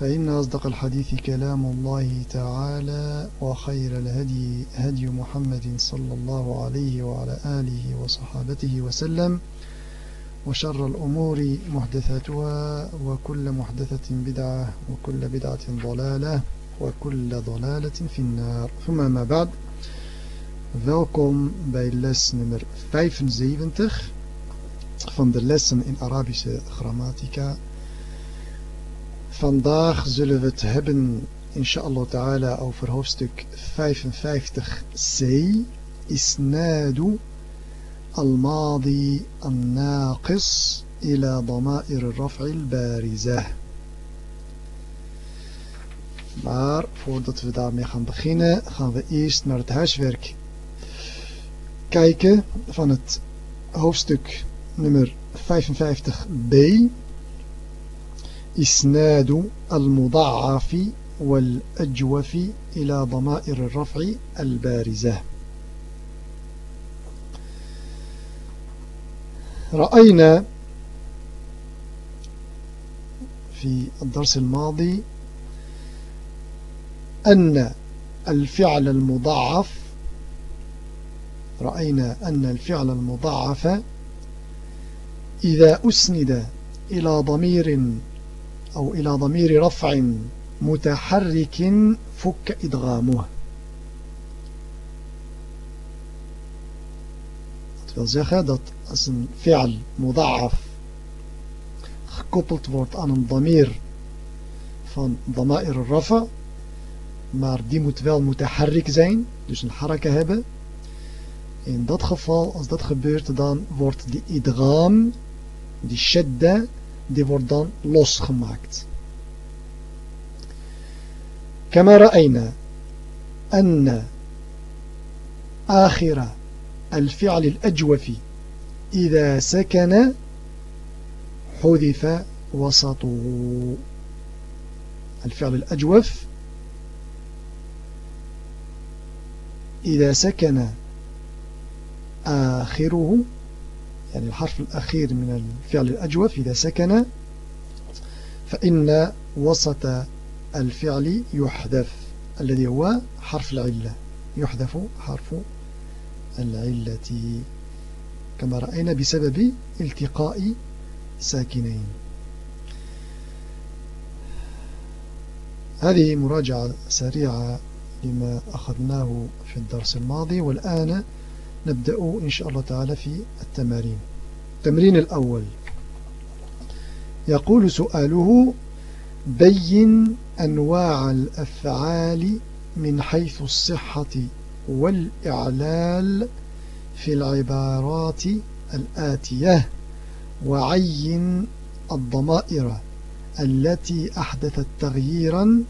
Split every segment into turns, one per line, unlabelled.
فإن أصدق الحديث كلام الله تعالى وخير الهدي هدي محمد صلى الله عليه وعلى آله وصحابته وسلم وشر الأمور محدثاتها وكل محدثة بدعة وكل بدعة ضلالة وكل ضلالة في النار. ثم ما بعد Welkom les nummer 75 van de lessen in Arabische grammatica Vandaag zullen we het hebben, inshallah ta'ala, over hoofdstuk 55c. Isnadu al-madi al-naqis ila dama'ir al-raf'i al-barizah. Maar voordat we daarmee gaan beginnen, gaan we eerst naar het huiswerk kijken van het hoofdstuk nummer 55b. إسناد المضاعف والأجوف إلى ضمائر الرفع البارزة. رأينا في الدرس الماضي أن الفعل المضاعف رأينا أن الفعل المضاعف إذا أسند إلى ضمير أو إلى ضمير رفع متحرك فك إدغامه Dat wil zeggen dat als een fi'al muda'af gekoppeld wordt aan een damir van dama'ir rafa maar die moet wel mutaharrik zijn dus een haraka hebben in dat geval als dat gebeurt dan wordt die idgham die shadda die wordt dan losgemaakt. كما رأينا أن آخر الفعل الأجوف إذا سكن حذف وسطه الفعل الأجوف إذا سكن آخره يعني الحرف الأخير من الفعل الأجوف إذا سكن فإن وسط الفعل يحذف الذي هو حرف العلة. يحذف حرف العلة. كما رأينا بسبب التقاء ساكنين. هذه مراجعة سريعة لما أخذناه في الدرس الماضي والآن نبدأ إن شاء الله تعالى في التمارين. التمرين الأول. يقول سؤاله بين أنواع الأفعال من حيث الصحة والإعلال في العبارات الآتية وعين الضمائر التي أحدثت تغييرا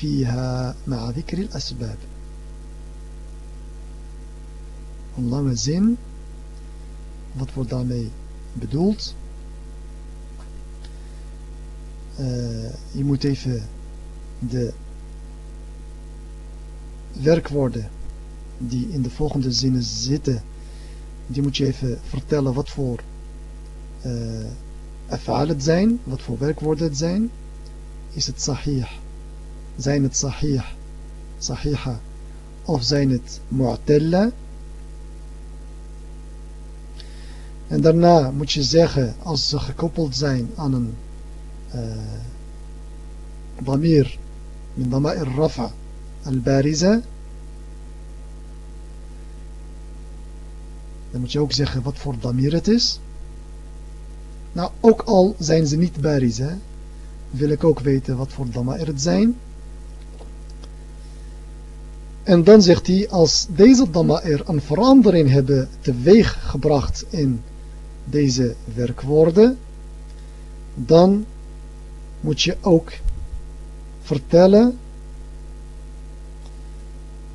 فيها مع ذكر الأسباب. Een lange zin. Wat wordt daarmee bedoeld? Uh, je moet even de werkwoorden die in de volgende zinnen zitten, die moet je even vertellen wat voor uh, het zijn, wat voor werkwoorden het zijn. Is het sahih? Zijn het sahih? Sahiha? Of zijn het mu'talla? En daarna moet je zeggen, als ze gekoppeld zijn aan een damir, min dama'ir rafa al-bariza, dan moet je ook zeggen wat voor damir het is. Nou, ook al zijn ze niet bariza, wil ik ook weten wat voor dama'ir het zijn. En dan zegt hij, als deze dama'ir een verandering hebben teweeg gebracht in deze werkwoorden, dan moet je ook vertellen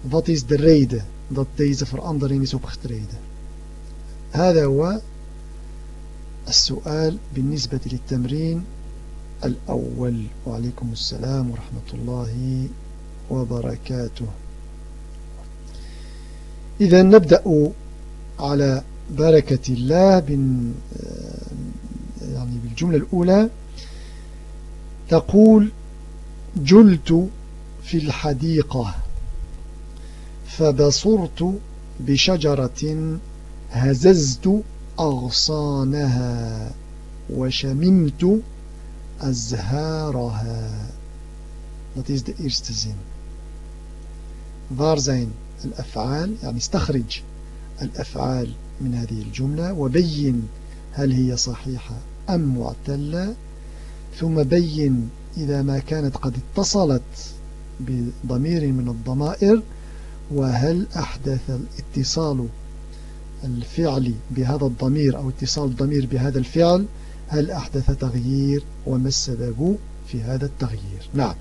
wat is de reden dat deze verandering is opgetreden هذا هو السؤال بالنسبة للتمرين الأول وعليكم السلام ورحمة الله وبركاته إذا نبدأ على بركة الله يعني بالجملة الأولى تقول جلت في الحديقة فبصرت بشجرة هززت أغصانها وشممت أزهارها Dat is de eerste zin. Waar zijn الأفعال يعني استخرج الأفعال من هذه الجملة وبين هل هي صحيحة أم معتلة ثم بين إذا ما كانت قد اتصلت بضمير من الضمائر وهل أحدث الاتصال الفعل بهذا الضمير أو اتصال الضمير بهذا الفعل هل أحدث تغيير وما السبب في هذا التغيير؟ نعم.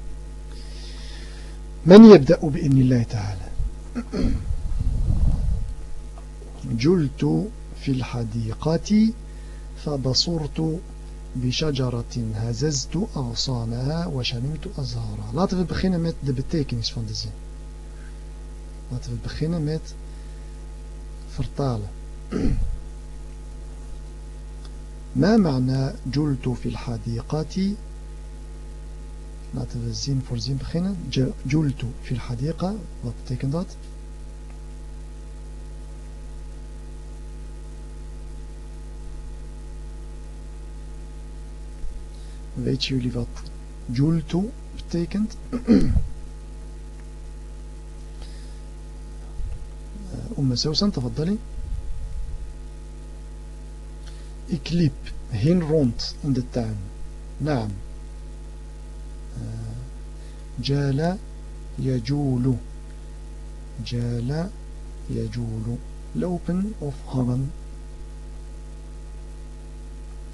من يبدأ بإذن الله تعالى؟ جلت في الحديقة فبصرت بشجرة هززت أغصانها وشممت أزهارها. لا لاتف بخينا مت دي بتيكنيس فان لا زين بخينا مت فرطالة ما معنى جلت في الحديقة لا لاتف الزين فور زين بخينا جلت في الحديقة لا وابتكن دات Weet jullie wat jultu betekent? أم سوسن تفضلي Ik liep heen rond in de tuin. Naam. جال يجول جال يجول lopen of hangen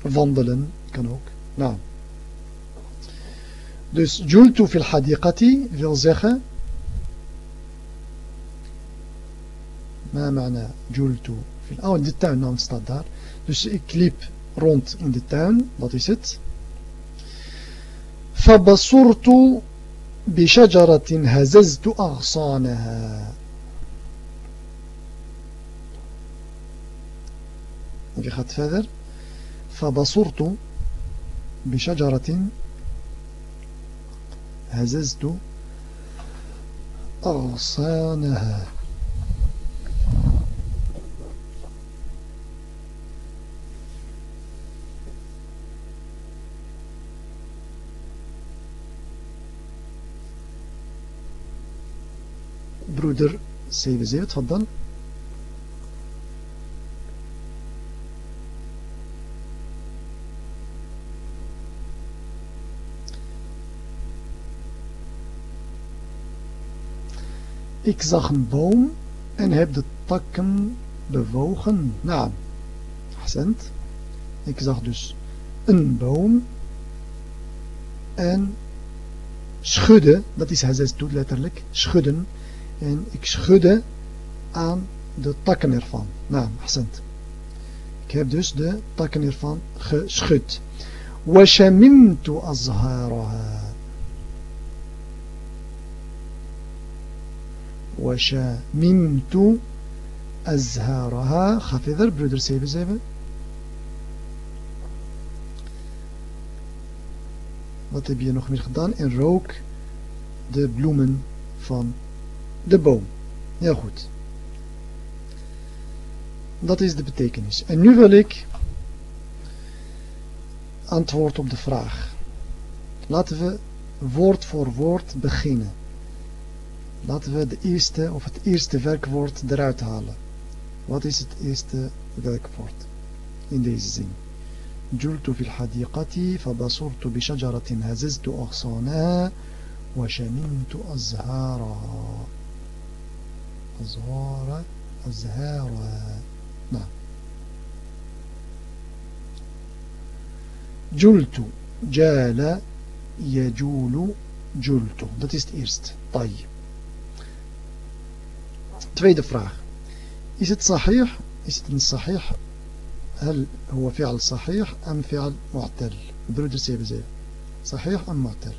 wandelen kan ook nou dus jultu fil hadiqati wil zeggen ما معنى جلت في oh in de tuin dan staat daar dus ik liep rond in de tuin dat is het فبصرت بشجرة هززت أغصانها Wie gaat verder? فبصرت بشجرة هززت أغصانها. برودر سيفزي تفضل. Ik zag een boom en heb de takken bewogen. Nou, accent. Ik zag dus een boom en schudden, dat is hij zes doet letterlijk, schudden en ik schudde aan de takken ervan. Nou, accent. Ik heb dus de takken ervan geschud. وشممت أزهارها وشممت أزهارها ga verder broeder 77 wat heb je nog meer gedaan en rook de bloemen van de boom. Heel goed. Dat is de betekenis. En nu wil ik antwoord op de vraag. Laten we woord voor woord beginnen. Laten we de eerste of het eerste werkwoord eruit halen. Wat is het eerste werkwoord in deze zin? جلت في الحديقة فبصرت بشجرة هززت أغصانها وشممت أزهارها أزهار أزهار نعم جلت جال يجول جلت dat is het eerst طيب tweede vraag. Is het sahih? Is het een sahih? هل هو فعل صحيح أم فعل معتل؟ برودر سيبه زي صحيح أم معتل؟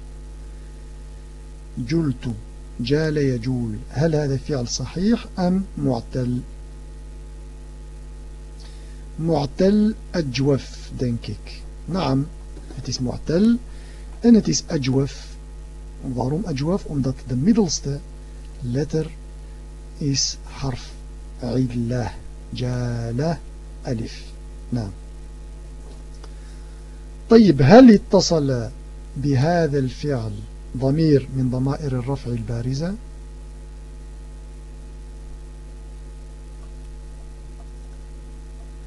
جلت جال يجول. هل هذا فعل صحيح أم معتل؟ معتل أجوف دنكك. نعم het معتل. en het أجوف waarom أجوف omdat de middelste letter is حرف علة جال ألف. نعم. طيب هل اتصل بهذا الفعل ضمير من ضمائر الرفع البارزة؟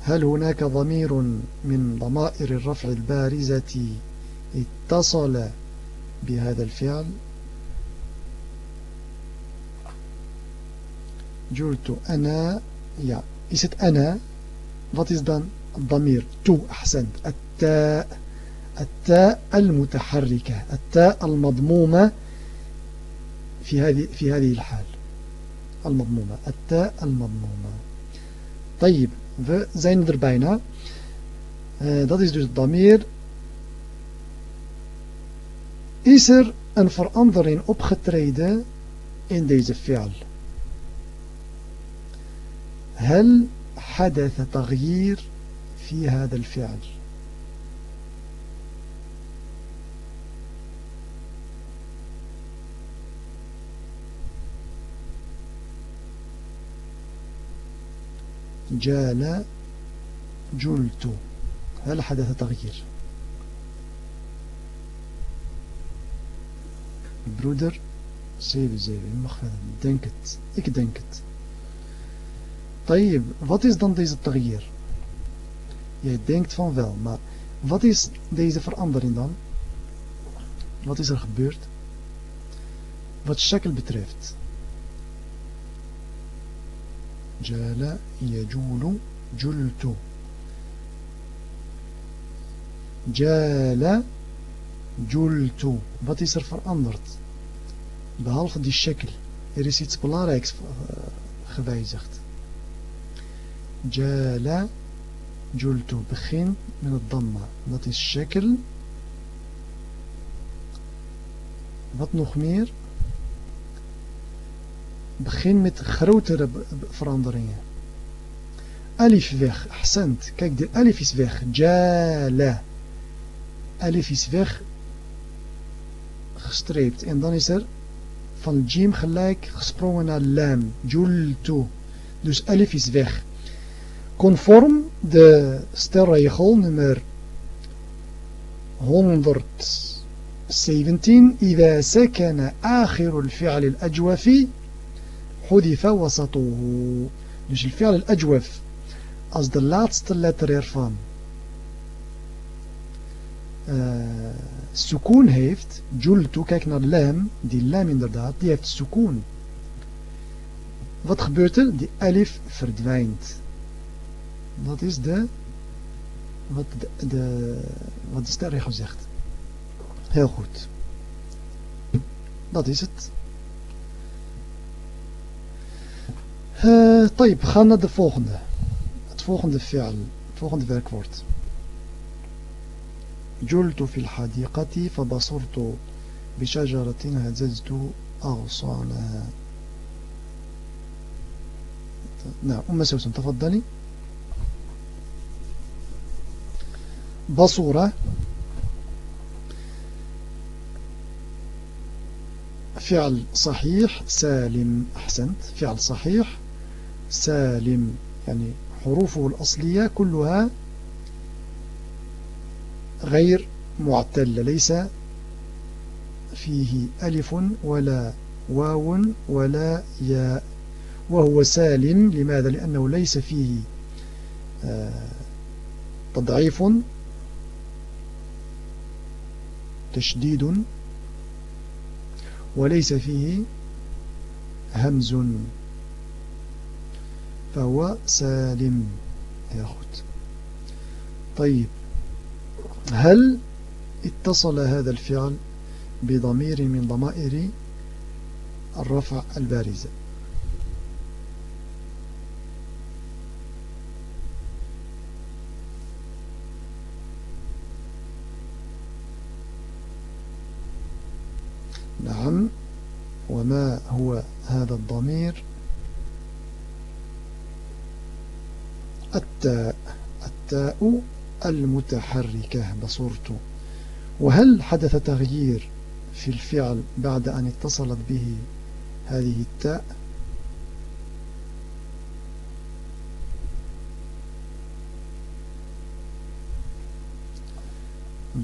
هل هناك ضمير من ضمائر الرفع البارزة اتصل بهذا الفعل؟ جلت أنا يا إست أنا. Wat is dan الضمير تو أحسنت. التاء التاء المتحركة التاء المضمومة في هذه في هذه الحال. المضمومة التاء المضمومة. طيب er bijna uh, dat is dus het damir is er een verandering opgetreden in deze هل حدث تغيير في هذا الفعل؟ جال جلت. هل حدث تغيير؟ 77 mag denk het ik denk het Wat is dan deze taghyir? Jij denkt van wel, maar wat is deze verandering dan? Wat is er gebeurd? Wat shekel betreft. Jala yajulu jultu. Jala jultu. Wat is er veranderd? Behalve die shekel. Er is iets belangrijks eh, gewijzigd. Jala jultu begin met het damma. Dat is shekel. Wat nog meer? Begin met grotere veranderingen. Alif weg. Ahsend. Kijk, de alif is weg. Jala. Alif is weg. Gestreept. En dan is er van jim gelijk gesprongen naar lam. Jultu. Dus alif is weg. Conform de stelregel nummer 117 إذا سكن آخر الفعل الأجوف حذف وسطه dus الفعل الأجوف als de laatste letter ervan uh, sukoon heeft jultu, kijk naar lam die lam inderdaad, die heeft sukoon wat gebeurt er? die alif verdwijnt Dat is de, wat de, de, wat de sterregel zegt. Heel goed. Dat is het. Uh, طيب, gaan naar de volgende. Het volgende fi'al, het volgende werkwoord. جلت في الحديقة فبصرت بشجرة هززت أغصانها نعم أم سوسن تفضلي بصورة فعل صحيح سالم أحسنت فعل صحيح سالم يعني حروفه الأصلية كلها غير معتلة ليس فيه ألف ولا واو ولا ياء وهو سالم لماذا؟ لأنه ليس فيه آه، تضعيف تشديد وليس فيه همز. فهو سالم. ياخد طيب هل اتصل هذا الفعل بضمير من ضمائر الرفع البارزة وما هو هذا الضمير؟ التاء. التاء المتحركة بصرت. وهل حدث تغيير في الفعل بعد أن اتصلت به هذه التاء؟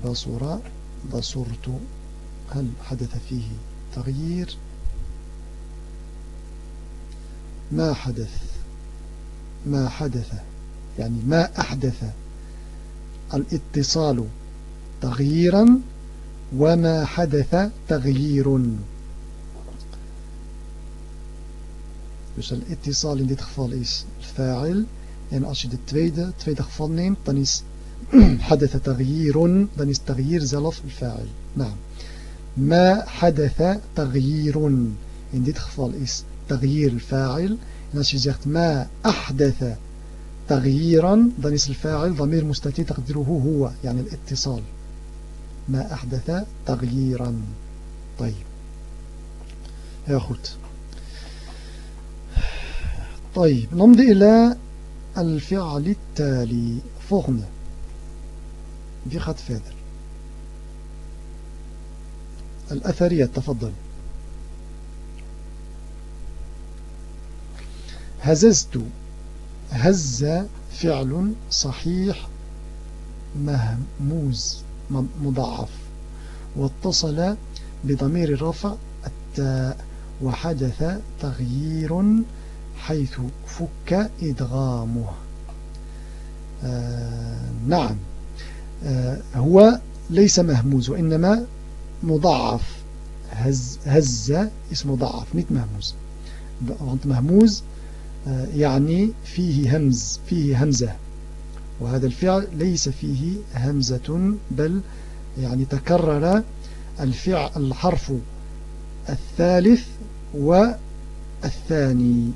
بصر. بصرت. هل حدث فيه تغيير؟ ما حدث؟ ما حدث يعني ما أحدث الاتصال تغييرا وما حدث تغيير Dus een ittisal in dit geval is fa'il. En als je de tweede, tweede geval neemt, dan is حدث تغيير dan is تغيير zelf الفاعل نعم ما حدث تغيير؟ in dit geval is تغيير الفاعل. en als je zegt ما أحدث تغييرا dan is الفاعل ضمير مستتر تقدره هو يعني الاتصال. ما أحدث تغييرا. طيب. يا goed طيب. نمضي إلى الفعل التالي. volgende Wie gaat verder? الأثرية تفضل هززت. هز فعل صحيح مهموز مضاعف. واتصل بضمير الرفع التاء وحدث تغيير حيث فك إدغامه. آه نعم. آه هو ليس مهموز وإنما مضاعف. هز, هز اسم مضاعف نيت مهموز. want مهموز آه يعني فيه همز فيه همزة. وهذا الفعل ليس فيه همزة بل يعني تكرر الفعل الحرف الثالث والثاني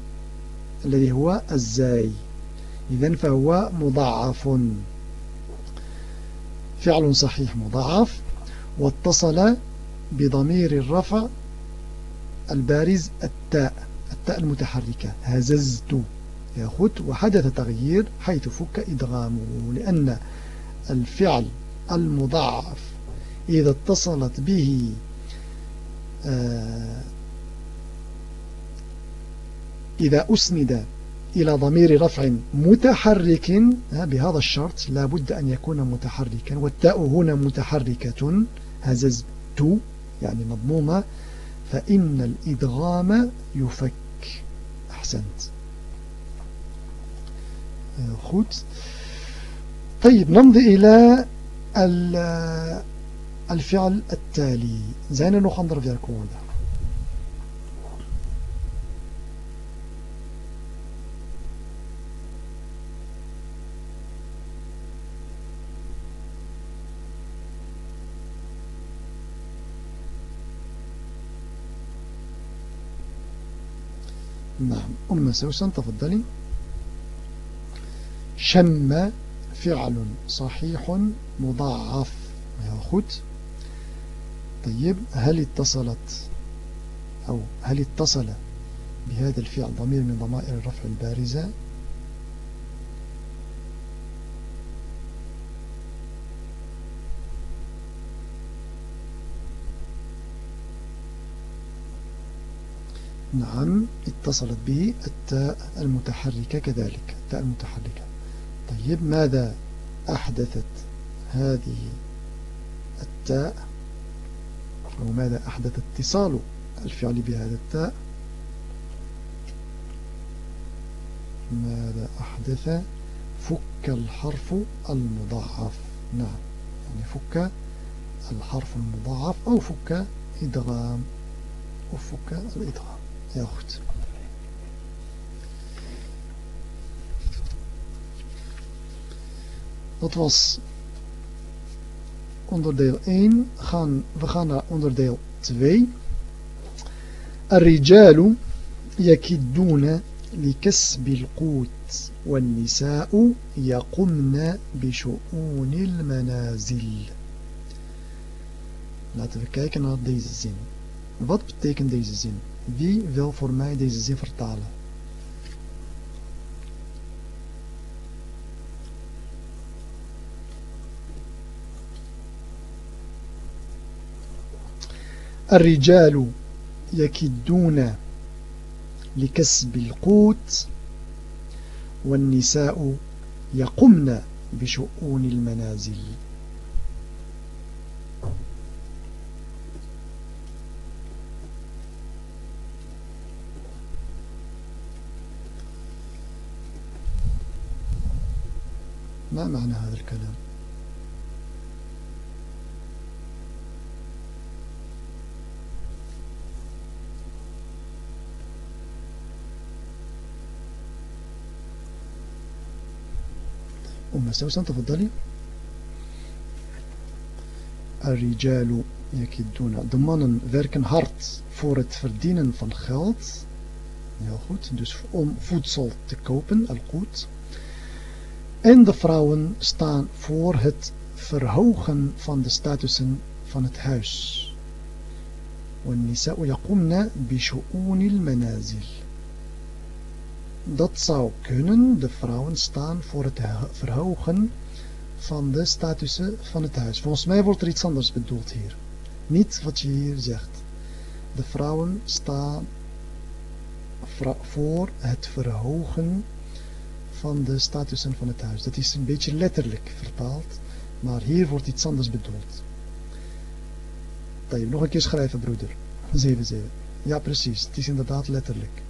الذي هو الزاي. إذن فهو مضاعف. فعل صحيح مضاعف. واتصل بضمير الرفع البارز التاء التاء المتحركة. هززت. ياخد وحدث تغيير حيث فك إدغامه لأن الفعل المضاعف إذا اتصلت به آه، إذا أسند إلى ضمير رفع متحرك بهذا الشرط لا بد أن يكون متحركا والتاء هنا متحركة. هززت يعني مضمومة فإن الإدغام يفك. أحسنت. goed طيب نمضي إلى الفعل التالي. er nog andere werkwoorden نعم. أم سوسن تفضلي. شم فعل صحيح مضاعف. يا goed طيب هل اتصلت أو هل اتصل بهذا الفعل ضمير من ضمائر الرفع البارزة؟ نعم اتصلت به التاء المتحركة كذلك التاء المتحركة. طيب ماذا أحدثت هذه التاء؟ أو ماذا أحدث اتصال الفعل بهذا التاء؟ ماذا أحدث؟ فك الحرف المضاعف. نعم يعني فك الحرف المضاعف أو فك إدغام أو فك الإدغام. Heel goed. Dat was onderdeel 1. Gaan, we gaan naar onderdeel 2. الرجال يكدون لكسب القوت والنساء يقمن بشؤون المنازل Laten we kijken naar deze zin. Wat betekent deze zin? Wie wil voor mij deze zin vertalen? الرجال يكدون لكسب القوت والنساء يقمن بشؤون المنازل ما معنى هذا الكلام أم سوسن تفضلي الرجال يكدون de mannen werken hard voor het verdienen van geld heel goed dus om voedsel te kopen al goed en de vrouwen staan voor het verhogen van de statussen van het huis والنساء يقومن بشؤون المنازل Dat zou kunnen, de vrouwen staan voor het verhogen van de statussen van het huis. Volgens mij wordt er iets anders bedoeld hier. Niet wat je hier zegt. De vrouwen staan voor het verhogen van de statussen van het huis. Dat is een beetje letterlijk vertaald, maar hier wordt iets anders bedoeld. Dat je nog een keer schrijven, broeder. 7-7. Ja, precies. Het is inderdaad letterlijk.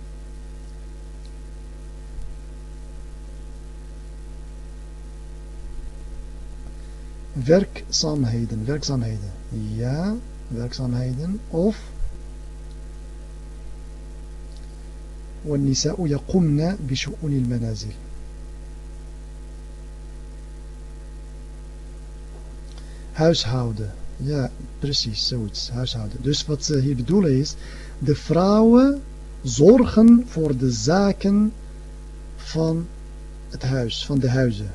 werkzaamheden, werkzaamheden. Ja, werkzaamheden. Of والنساء يقمن بشؤون المنازل huishouden ja precies zoiets huishouden dus wat ze hier bedoelen is de vrouwen zorgen voor de zaken van het huis van de huizen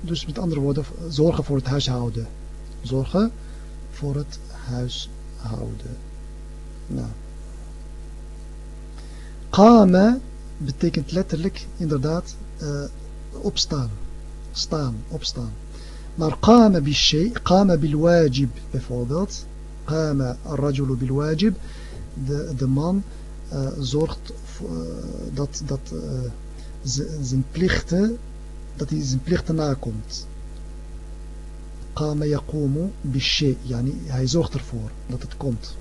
dus met andere woorden, zorgen voor het huishouden. Zorgen voor het huishouden. Nou. Qama betekent letterlijk inderdaad uh, opstaan. Staan, opstaan. Maar qama bishay, qama bil wajib bijvoorbeeld. Qama al-rajulu bil wajib. De, man uh, zorgt uh, dat, dat zijn plichten dat hij zijn plichten nakomt. Qama yaqumu bishay, yani hij zorgt ervoor dat het komt.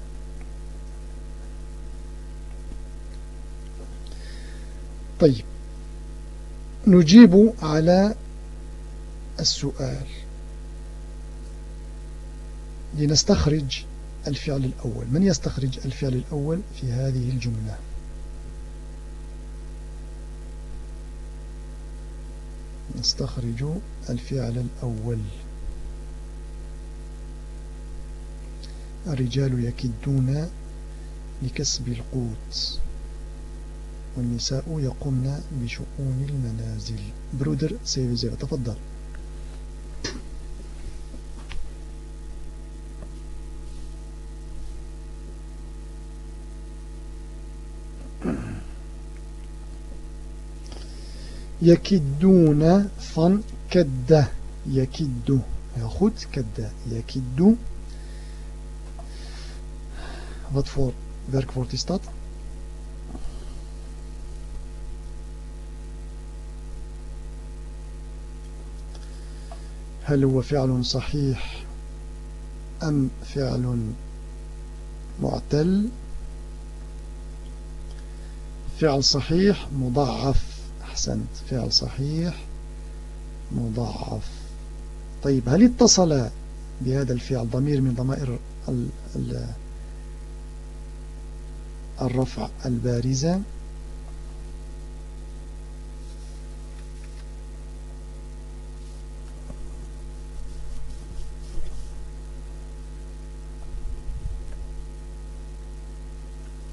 طيب نجيب على السؤال لنستخرج الفعل الأول. من يستخرج الفعل الأول في هذه الجملة؟ نستخرج الفعل الأول. الرجال يكدون لكسب القوت والنساء يقومن بشؤون المنازل. برودر سيفزير تفضل. يكدون صن كدة يكدو ياخد كدة يكدو wat voor werkwoord is dat? هل هو فعل صحيح أم فعل معتل؟ فعل صحيح مضعف أحسنت. فعل صحيح. مضاعف. طيب هل اتصل بهذا الفعل ضمير من ضمائر الرفع البارزة؟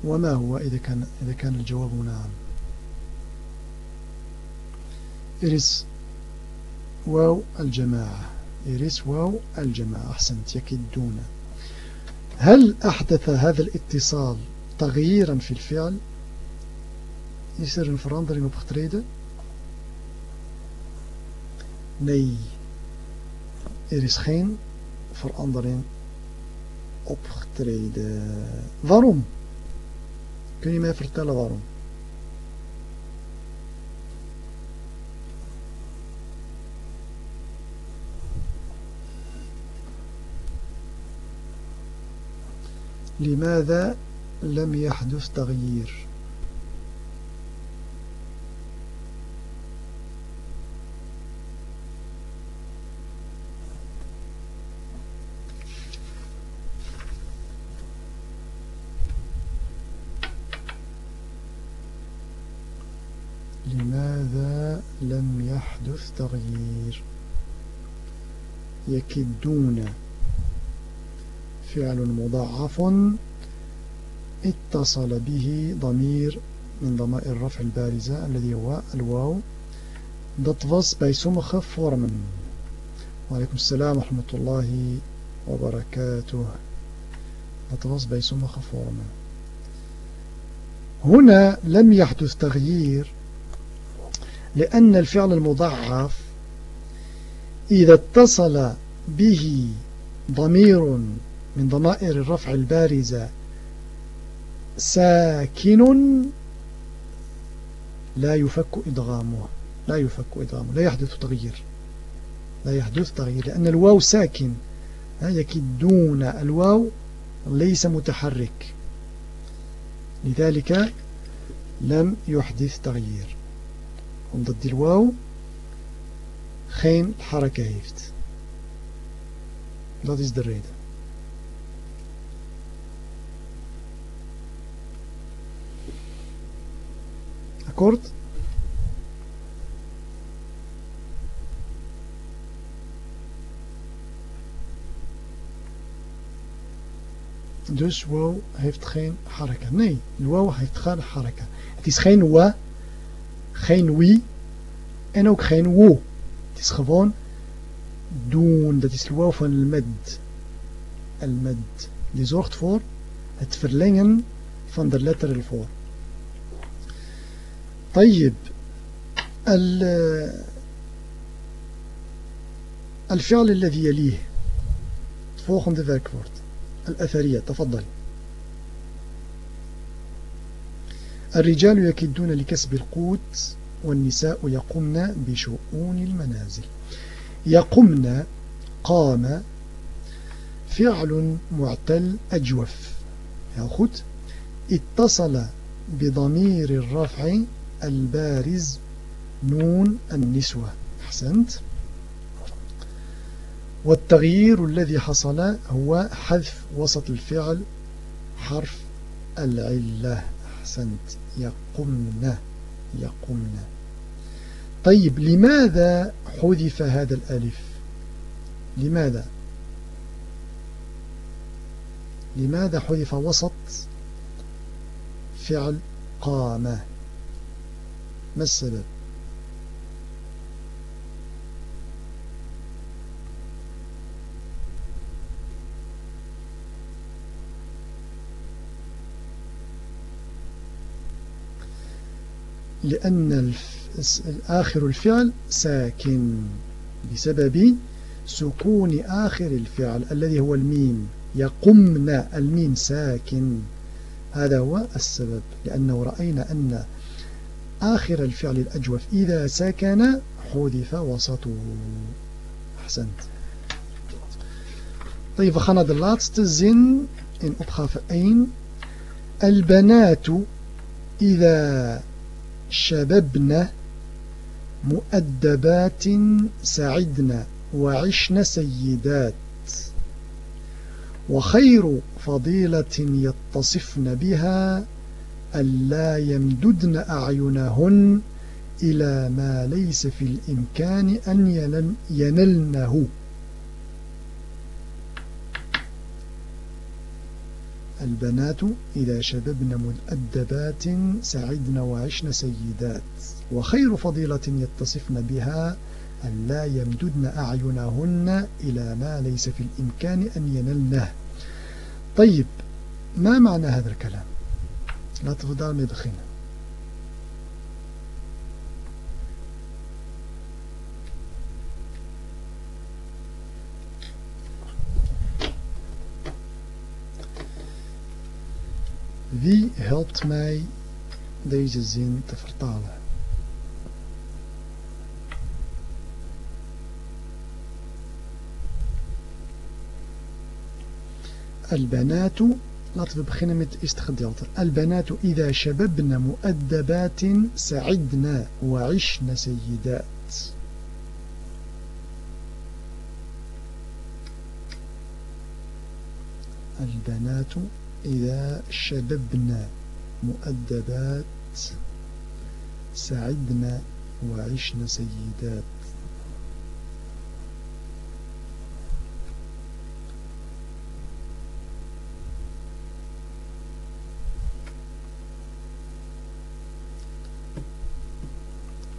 وما هو إذا كان, إذا كان الجواب نعم. er is واو الجماعة. er is واو الجماعة. أحسنت. يكدون. هل أحدث هذا الاتصال تغييرا في الفعل؟ is er een verandering opgetreden? nee. er is geen. verandering opgetreden. daarom كلمة فرتالة ظروم? لماذا لم يحدث تغيير؟ لماذا لم يحدث تغيير؟ يكدون فعل مضاعف اتصل به ضمير من ضمائر الرفع البارزة الذي هو الواو dat was bij sommige vormen وعليكم السلام ورحمة الله وبركاته. dat was bij sommige vormen هنا لم يحدث تغيير لأن الفعل المضاعف إذا اتصل به ضمير من ضمائر الرفع البارزة. ساكن لا يفك إدغامه. لا يفك إدغامه. لا يحدث تغيير. لا يحدث تغيير. لأن الواو ساكن. يكدون. الواو ليس متحرك. لذلك لم يحدث تغيير. die الواو. geen حركة heeft dat is de reden Akkoord? Dus wow heeft geen haraka. Nee, wow heeft geen haraka. Het is geen wa, geen wie en ook geen wo. Het is gewoon doen. Dat is wow van al-med. Al-med. Die zorgt voor het verlengen van de letter ervoor. طيب. الفعل الذي يليه volgende werkwoord الأثرية تفضل. الرجال يكدون لكسب القوت والنساء يقمن بشؤون المنازل. يقمن قام فعل معتل أجوف. goed اتصل بضمير الرفع البارز نون النسوة. أحسنت. والتغيير الذي حصل هو حذف وسط الفعل حرف العلة. أحسنت. يقمن. يقمن. طيب لماذا حذف هذا الألف؟ لماذا؟ لماذا حذف وسط فعل قام ما السبب لأن آخر الفعل ساكن بسبب سكون آخر الفعل الذي هو الميم. يقمن الميم ساكن. هذا هو السبب لأنه رأينا أن آخر الفعل الأجوف. إذا سكن حذف وسطه. أحسنت. طيب we gaan naar in opgave 1 البنات إذا شببن مؤدبات سعدن وعشن سيدات. وخير فضيلة يتصفن بها ألا يمددن أعينهن إلى ما ليس في الإمكان أن ينلنه. البنات إذا شببن مؤدبات سعدن وعشن سيدات وخير فضيلة يتصفن بها أن لا يمددن أعينهن إلى ما ليس في الإمكان أن ينلنه. طيب ما معنى هذا الكلام؟ Laten we daarmee beginnen. Wie helpt mij deze zin te vertalen? البنات laten we beginnen met het eerste gedeelte البنات إذا شببن مؤدبات سعدنا وعشن سيدات. البنات إذا شببنا مؤدبات سعدنا وعشنا سيدات.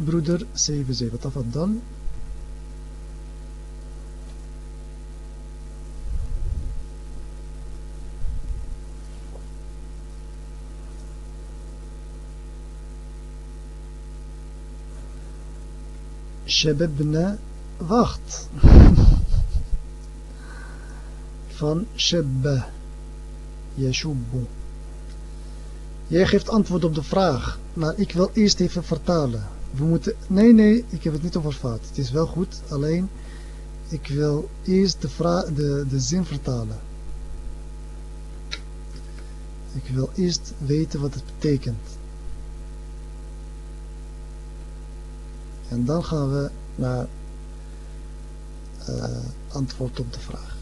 broeder 77, tafaddan. Shebebne, wacht. Van Shebbe, Yeshubbu. Jij geeft antwoord op de vraag, maar ik wil eerst even vertalen. we moeten nee nee ik heb het niet over fout het is wel goed alleen ik wil eerst de, vraag, de, de zin vertalen ik wil eerst weten wat het betekent En dan gaan we naar uh, antwoord op de vraag.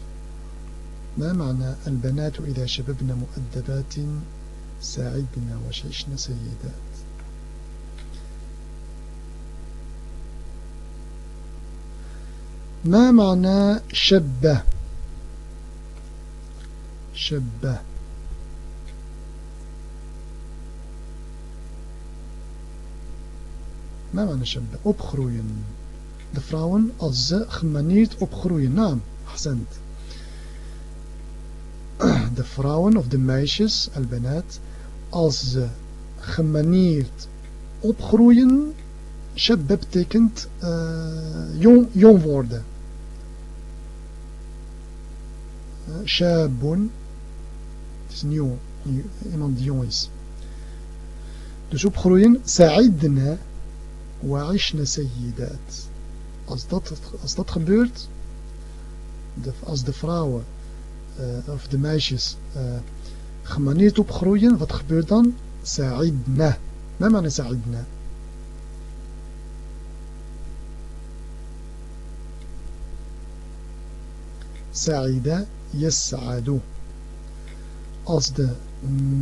ما معنى البنات إذا شببن مؤدبات ساعدنا وشيشن سيدات ما معنى شبه شبه ما معنى شبه opgroeien de vrouwen als ze gemanierd opgroeien naam حسنت de vrouwen of de meisjes albanat als ze gemanierd opgroeien shabba betekent uh, jong, jong worden uh, shabun het is nieuw, iemand die jong is dus opgroeien sa'idna وعشنا سيدات als dat, als dat gebeurt de, als de vrouwen uh, of de meisjes uh, gemaneerd opgroeien wat gebeurt dan? سعدنا ما معنى سعدنا سعيدة yes'adu. Als de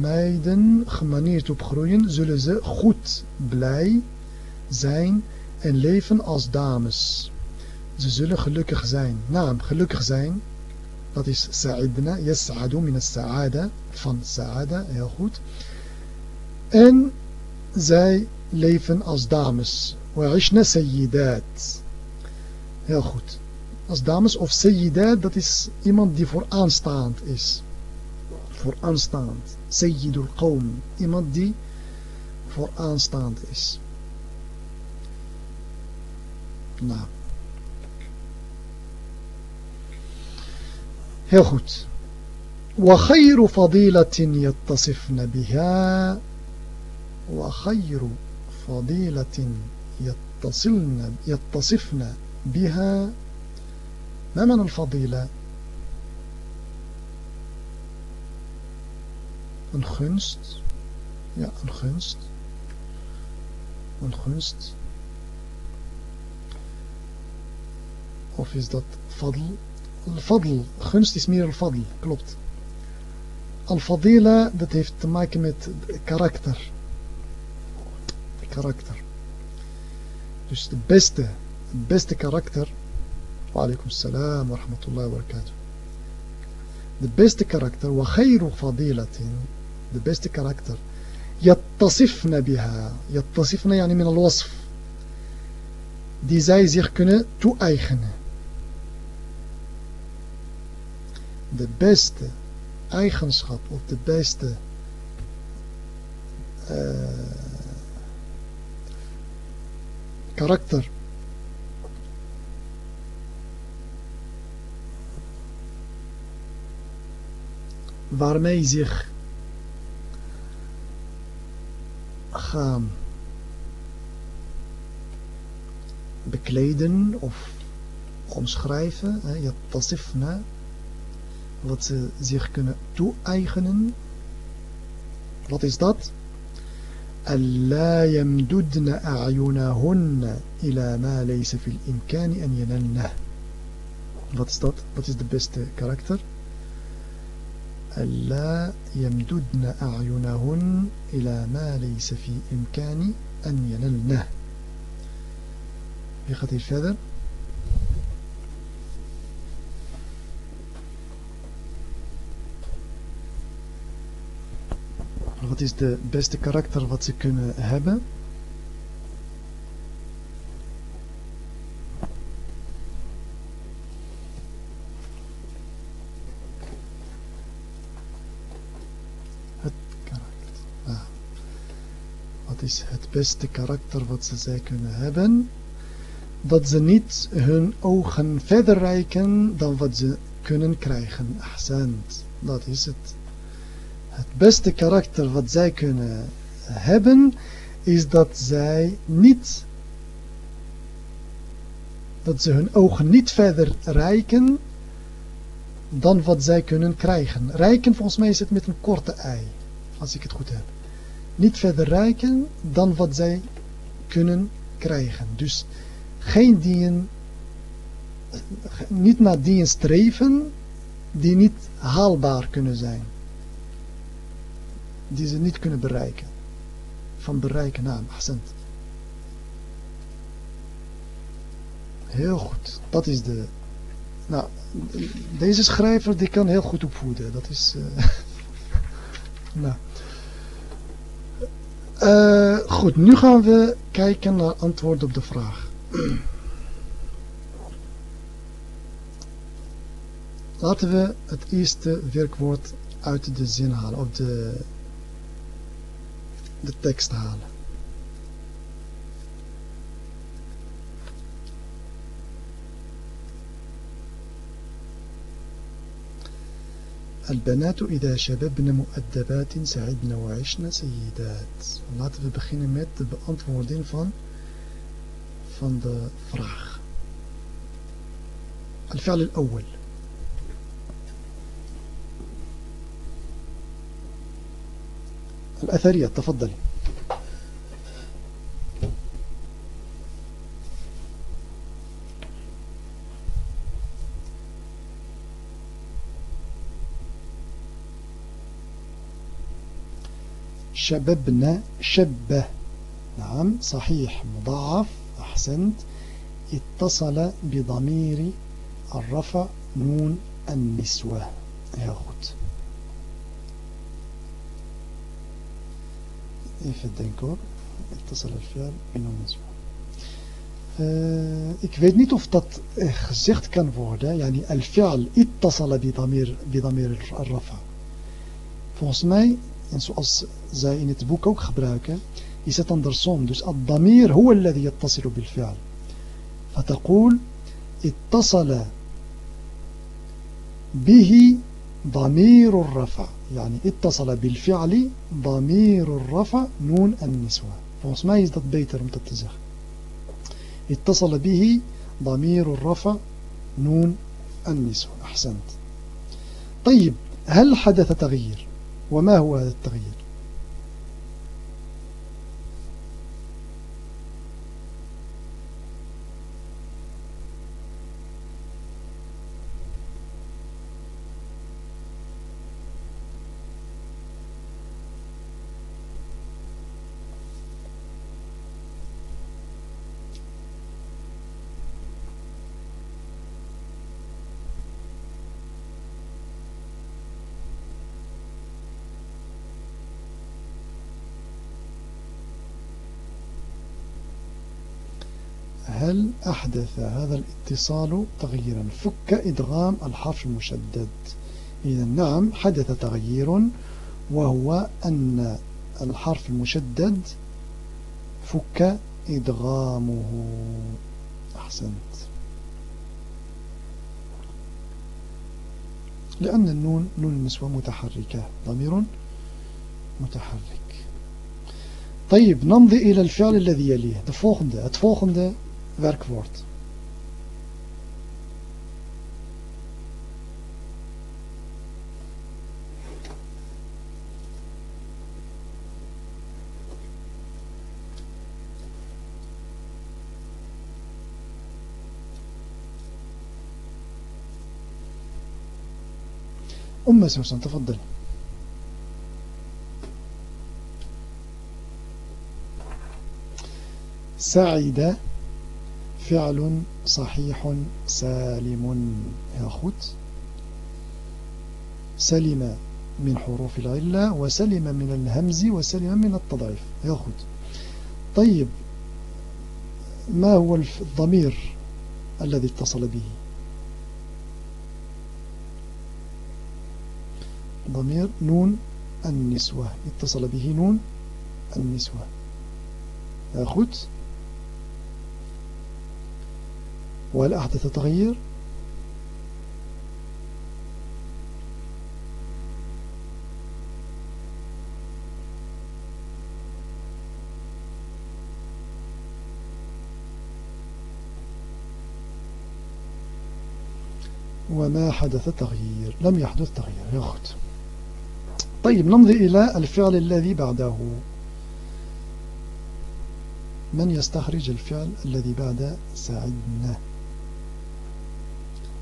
meiden gemanierd opgroeien, zullen ze goed blij zijn en leven als dames. Ze zullen gelukkig zijn. Naam, gelukkig zijn. Dat is sa'idna, yes'adu min sa'ada, van sa'ada, heel goed. En zij leven als dames. Wa'ishna sayyidat. Heel goed. Als dames of sayyidat, dat is iemand die vooraanstaand is. Vooraanstaand. Sayyidul qawm. Iemand die vooraanstaand is. Nou. Heel goed. وخير فضيلة يتصفن بها وخير فضيلة يتصلن يتصفن بها ما معنى الفضيلة een gunst ja een gunst een gunst Of is dat fadl? Al-fadl, gunst is meer al-fadl, klopt. Al-fadila, dat heeft te maken met karakter. Karakter. Dus de beste, het beste karakter. وعليكم السلام ورحمة الله وبركاته. The best character وخير فضيلة The best character يتصفنا بها يتصفنا يعني من الوصف. دي زي زيخ كنا تو ايخنا The best eigenschap أو the best uh, character waarmee zich gaan bekleden of omschrijven. Je hebt tasifna, wat ze zich kunnen toe-eigenen. Wat is dat? ألا يمددن أعينهن إلى ما ليس في الإمكان أن ينلنه Wat is dat? Wat is de beste karakter? ألا يمددن أعينهن إلى ما ليس في إمكان أن ينلنه. بخطي الفذر Wat is de beste karakter wat ze kunnen hebben? Beste karakter wat ze zij kunnen hebben? Dat ze niet hun ogen verder reiken dan wat ze kunnen krijgen. Dat is het het beste karakter wat zij kunnen hebben, is dat zij niet, dat ze hun ogen niet verder reiken dan wat zij kunnen krijgen. Rijken volgens mij is het met een korte ei, als ik het goed heb. Niet verder rijken dan wat zij kunnen krijgen. Dus geen dingen, niet naar dingen streven die niet haalbaar kunnen zijn die ze niet kunnen bereiken. Van bereiken naar accent. Heel goed. Dat is de... Nou, deze schrijver die kan heel goed opvoeden. Dat is... Uh, nou. Uh, goed, nu gaan we kijken naar antwoord op de vraag. Laten we het eerste werkwoord uit de zin halen. Of de de tekst halen. البنات إذا شببن مؤدبات سعدن وعشن سيدات laten we beginnen met de beantwoording van van de vraag. الفعل الأول. الأثرية تفضلي. شببنا شبه. نعم صحيح مضاعف أحسنت. اتصل بضمير الرفع نون النسوة. يا goed denken hoor. اتصل الفعل بنون نسوة uh, ik weet niet of dat uh, gezegd kan worden يعني الفعل اتصل بضمير بضمير الرفع. volgens mij en zoals zij in het boek ook gebruiken is het andersom. Dus الضمير هو الذي يتصل بالفعل فتقول اتصل به ضمير الرفع يعني اتصل بالفعل ضمير الرفع نون النسوة volgens mij is dat beter om dat te zeggen. اتصل به ضمير الرفع نون النسوة أحسنت طيب هل حدث تغيير وما هو هذا التغيير هل أحدث هذا الاتصال تغييرا. فك إدغام الحرف المشدد. إذا نعم حدث تغيير وهو أن الحرف المشدد فك إدغامه. أحسنت. لأن النون نون النسوة متحركة. ضمير متحرك. طيب نمضي إلى الفعل الذي يليه. Het volgende werkwoord. أم سوسن تفضل سعيد فعل صحيح سالم. يا goed سلم من حروف العلة وسلم من الهمز وسلم من التضعيف. يا goed طيب ما هو الضمير الذي اتصل به؟ ضمير نون النسوة. اتصل به نون النسوة. goed وهل أحدث تغيير. وما حدث تغيير. لم يحدث تغيير يا أخت. طيب نمضي إلى الفعل الذي بعده. من يستخرج الفعل الذي بعد؟ سعدنا.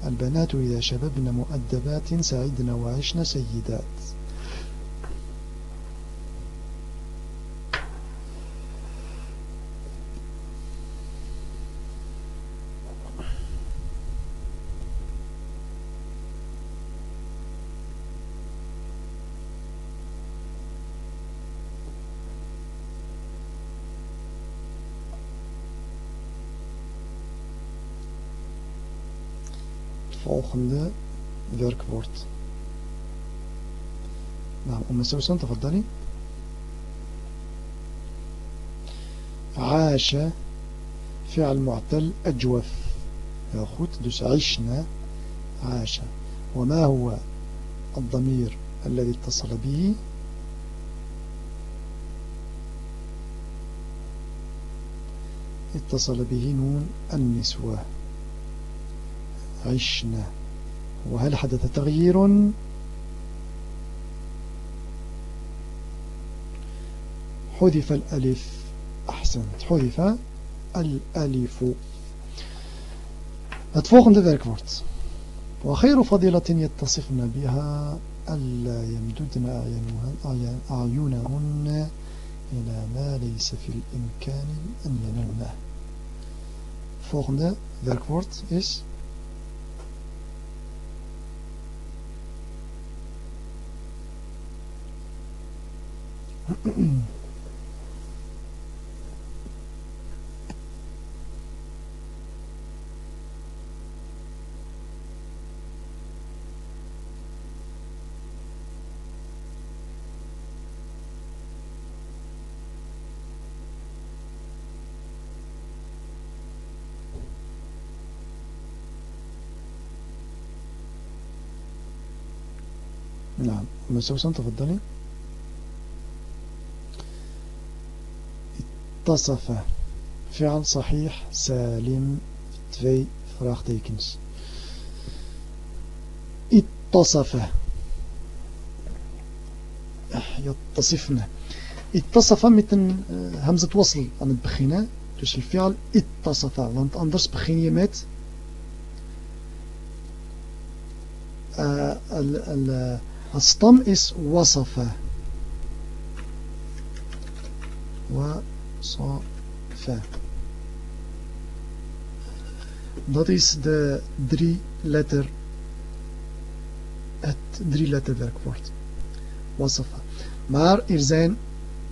البنات إذا شببن مؤدبات سعدنا وعشنا سيدات volgende werkwoord. نعم أم سوسن تفضلي. عاش فعل معتل أجوف. يا goed عشنا. عاش. وما هو الضمير الذي اتصل به؟ اتصل به نون النسوة. عشنا. وهل حدث تغيير؟ حذف الألف أحسنت حذف الألف Het volgende werkwoord. وخير فضيلة يتصفن بها ألا يمددن أعينهن إلى ما ليس في الإمكان أن ينلنه. Volgende werkwoord is نعم. من سوسن تفضلي اتصف فعل صحيح سالم تفي فراغ تيكنس. اتصف. يتصفنا اتصف مثل آه، همزة وصل. عن البخينة توش الفعل. اتصف. وانت أندرس بخينية مات. آه، آآ آآ آآ الstam is wasafa wasafa dat is de drie letter het drie letter werkwoord wasafa maar er zijn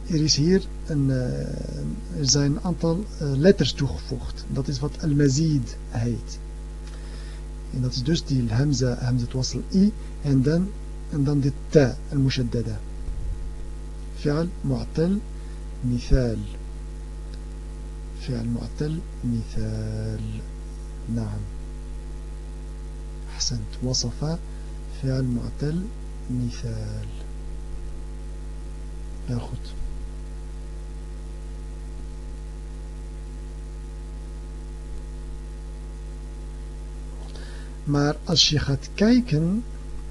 er is hier een, er zijn een aantal letters toegevoegd. Dat is wat al-mazid heet. En dat is dus die hamza, hamza wasl i en dan en dan de ta al-mushaddada فعل معتل مثال فعل معتل مثال نعم أحسنت وصف فعل معتل مثال heel goed Maar als je gaat kijken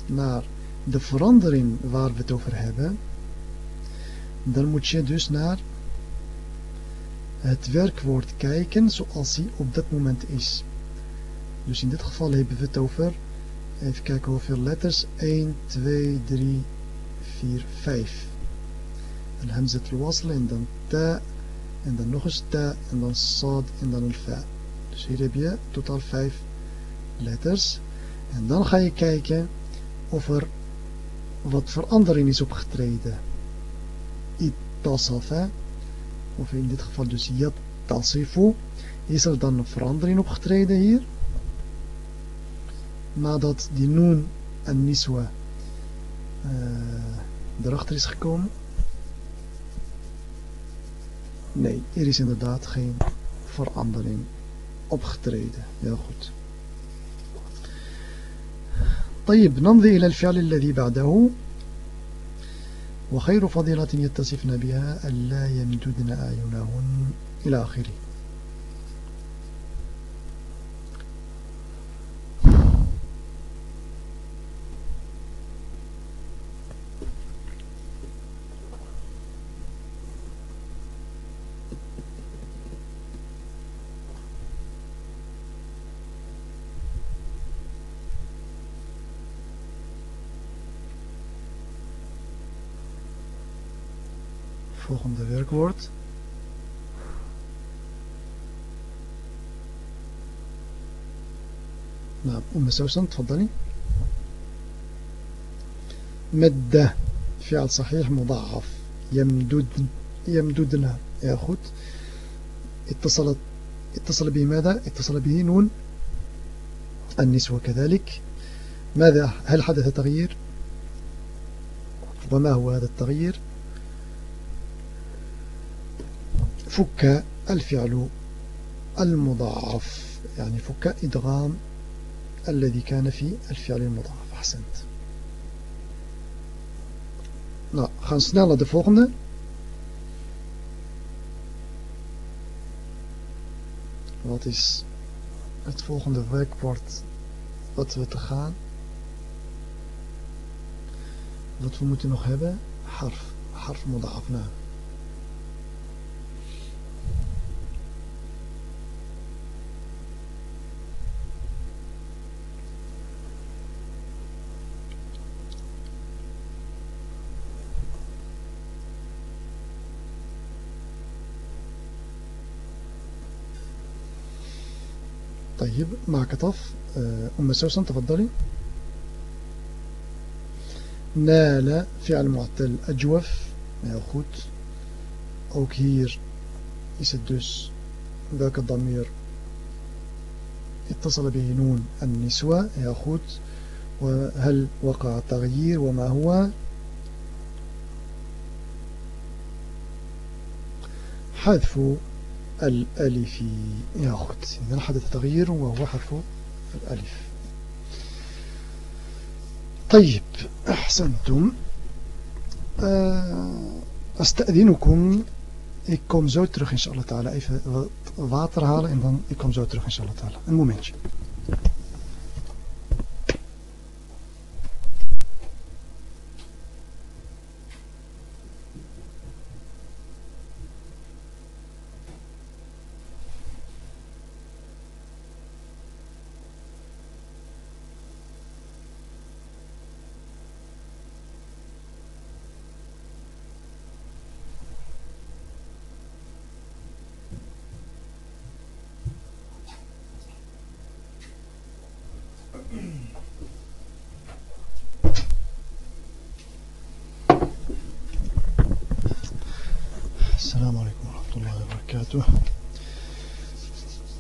naar de verandering waar we het over hebben, dan moet je dus naar het werkwoord kijken zoals hij op dat moment is. Dus in dit geval hebben we het over, even kijken hoeveel letters, 1, 2, 3, 4, 5. En hamzat al-wasl en dan ta en dan nog eens ta en dan sad en dan een fa. Dus hier heb je totaal 5 letters. En dan ga je kijken of er wat verandering is opgetreden. Ittasafa, of in dit geval dus yattasifu, is er dan een verandering opgetreden hier. Nadat die noon en niswa uh, erachter is gekomen. Nee, er is inderdaad geen verandering opgetreden. Heel goed. طيب نمضي إلى الفعل الذي بعده. وخير فضيلة يتصفن بها ألا يمددن أعينهن إلى آخره volgende werkwoord. نعم أم سوسن تفضلي. مد فعل صحيح مضاعف. يمدد يمددنا يا خد اتصلت اتصل به ماذا؟ اتصل به نون. النسوة كذلك. ماذا؟ هل حدث تغيير؟ وما هو هذا التغيير؟ فك الفعل المضاعف. يعني فك إدغام الذي كان في الفعل المضاعف أحسنت Nou, gaan snel naar de volgende. Wat is het volgende werkwoord wat we te gaan? Wat we moeten nog hebben? Harf. Harf muda'af. طيب maak het af أم سوسن تفضلي. نال فعل معتل أجوف heel is het dus welke damir اتصل به نون النسوة heel وهل وقع التغيير؟ وما هو؟ حذف الألف أخت، إذا حدث تغيير وهو حرف الألف. طيب أحسنتم. آه، أستأذنكم إكم زوترخ إن شاء الله تعالى. إذا واتر هالا إن إن شاء الله تعالى. المومنتي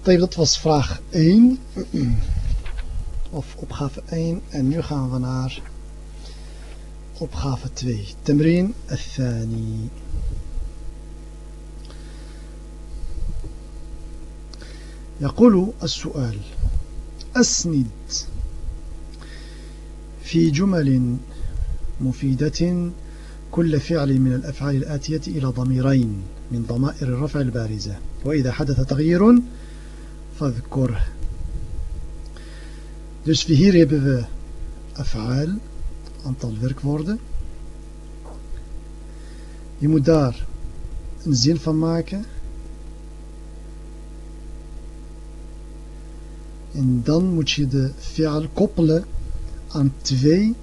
طيب dat was vraag 1 of opgave 1 en nu gaan we naar opgave 2 تمرين الثاني يقول السؤال أسند في جمل مفيدة كل فعل من الأفعال الآتية إلى ضميرين من ضمائر الرفع البارزة وإذا حدث تغيير فاذكره Dus hier hebben we afhaal, aantal werkwoorden. Je moet daar een zin van maken. En dan moet je de fi'al koppelen aan twee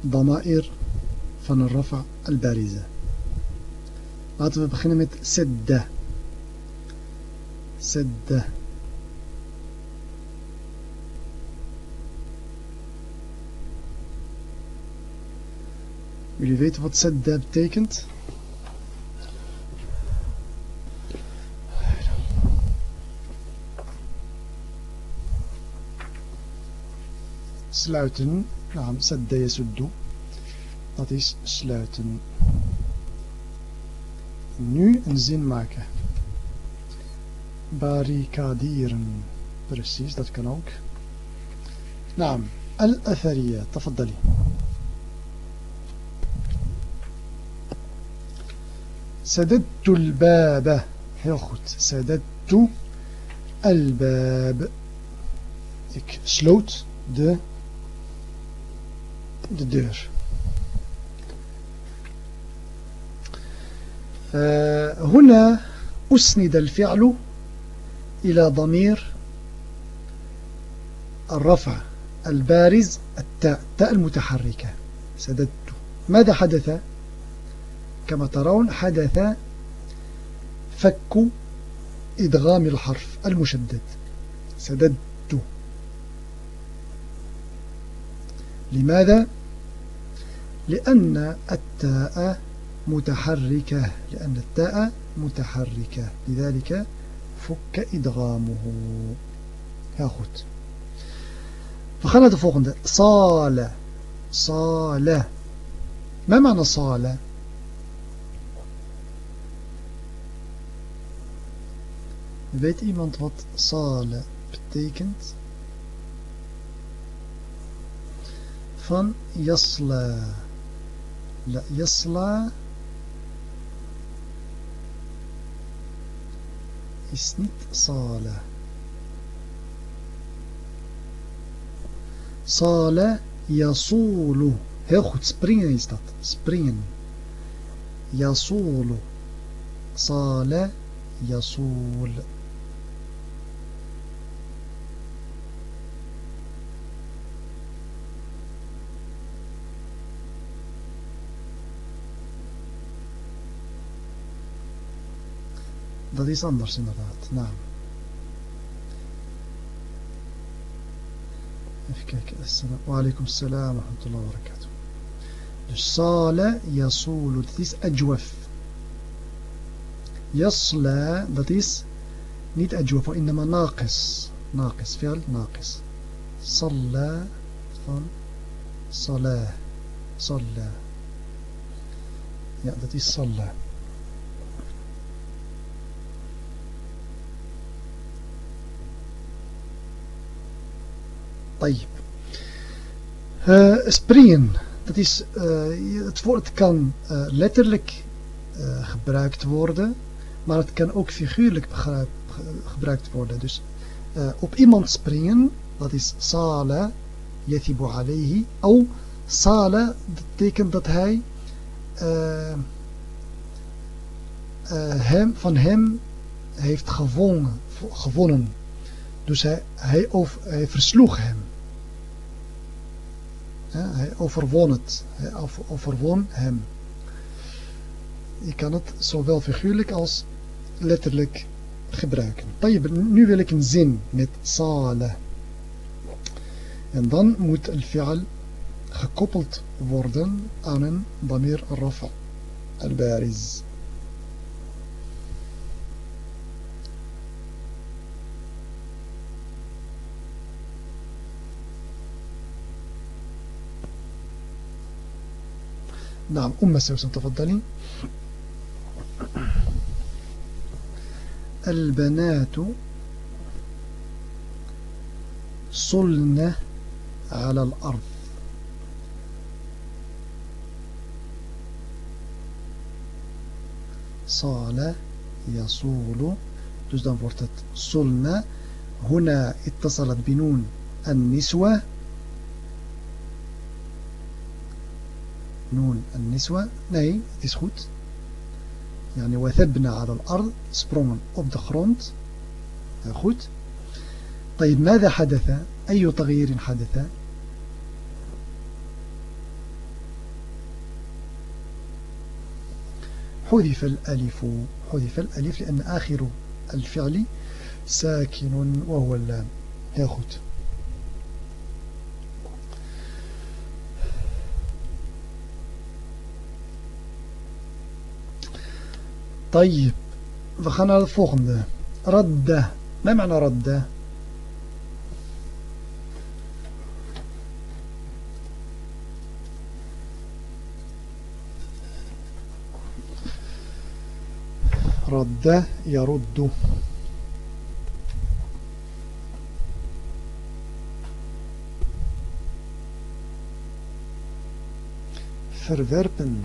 dama'ir van een rafa al-bariza. Laten we beginnen met sedda. Sedda. Jullie weten wat sedda betekent? Sluiten. Nou, sedda yasuddu. Dat is sluiten. Nu een zin maken. Barricaderen. Precies, dat kan ook. نعم الأثرية تفضلي سددت الباب heel goed سددت الباب ik sloot de de deur هنا أسند الفعل إلى ضمير الرفع البارز التاء التاء المتحركة. سددت. ماذا حدث؟ كما ترون حدث فك إدغام الحرف المشدد. سددت. لماذا؟ لأن التاء متحركة لأن التاء متحركة. لذلك فك إدغامه ها خد فخلنا تفوقنا صالة صالة ما معنى صالة Weet iemand wat sale betekent? Van jasla. La jasla. Is niet sala. Sala yasulu. Heel goed, springen is dat. Springen. Yasulu. Sala yasul. Dat is anders inderdaad. Nou. Even kijken. Wa alaikum salam wa rahmatullahi wa barakatuh. Dus sala yasulu. Dat is ajwaf. Yasla. Dat is niet ajwaf. إنما ناقص. ناقص. فعل ناقص. صلى van صلاة. صلى. Ja, dat is صلى. Tayyip. Eh, springen. Dat is, eh, het woord kan eh, letterlijk gebruikt worden, maar het kan ook figuurlijk gebruikt worden. Dus op iemand springen, dat is sala yathibu alayhi. Of sala, dat betekent dat hij hem, van hem heeft gewonnen. gewonnen. Dus hij, hij, of, hij versloeg hem. Hij overwon het. Hij overwon hem. Je kan het zowel figuurlijk als letterlijk gebruiken. Nu wil ik een zin met sala. En dan moet el fi'al gekoppeld worden aan een damir rafa al-bariz. نعم أم سوسن تفضلي. البنات صلن على الأرض. صال يصول. dus dan wordt het صلن. هنا اتصلت بنون النسوة. نون النسوة het is goed يعني وثبنا على الأرض sprongen op de grond goed طيب ماذا حدث؟ أي تغيير حدث؟ حذف الألف حذف الألف لأن آخر الفعل ساكن وهو اللام يا goed طيب فخانا الفوخند رد ما معنى رد؟ رد يرد. فيربن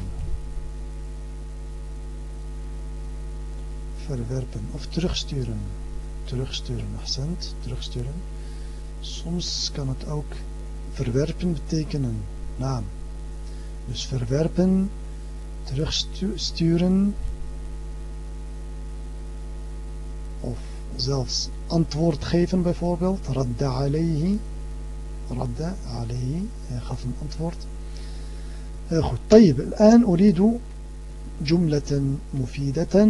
verwerpen of terugsturen terugsturen accent terugsturen soms kan het ook verwerpen betekenen naam dus verwerpen terugsturen of zelfs antwoord geven bijvoorbeeld radda alayhi radda alayhi hij gaf een antwoord goed طيب الآن أريد جملة مفيدة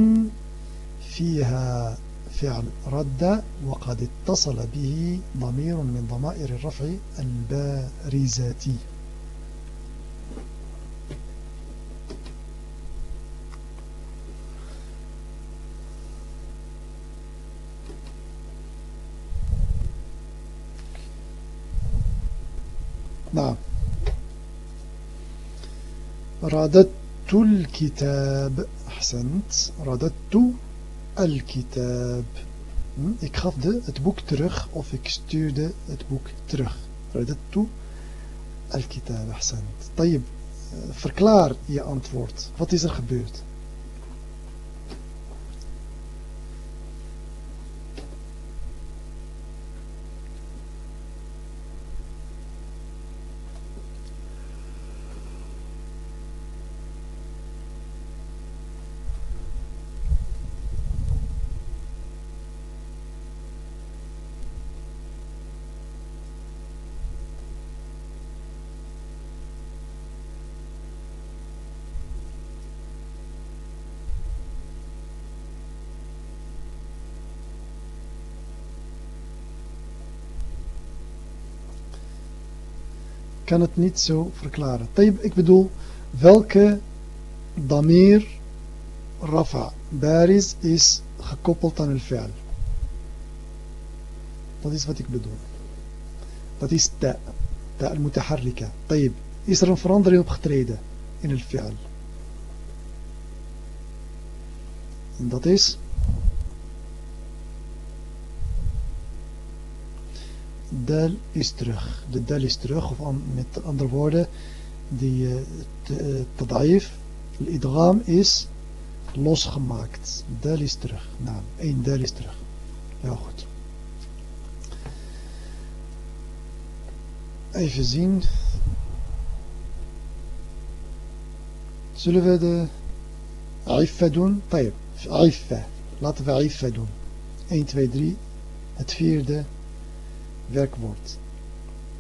فيها فعل رد وقد اتصل به ضمير من ضمائر الرفع البارزات نعم. رددت الكتاب. أحسنت. رددت al-kitab. Hm? Ik gaf de, het boek terug of ik stuurde het boek terug. Dat toe. Al-kitab, Hassan. Tayyib, eh, verklaar je antwoord. Wat is er gebeurd? Kan het niet zo verklaren. Tayyip, ik bedoel, welke damir rafa baris is gekoppeld aan el fi'al. Dat is wat ik bedoel. Dat is ta, ta al-mutaharrika. Tayyip, is er een verandering opgetreden in el fi'al. En dat is... dal is terug. De dal is terug, of met andere woorden, die tadaif, al-idgham is losgemaakt. Dal is terug. Nou, één dal is terug. Heel goed. Even zien. Zullen we de Aifa doen? Aifa. Laten we Aifa doen. 1, 2, 3. Het vierde werkwoord.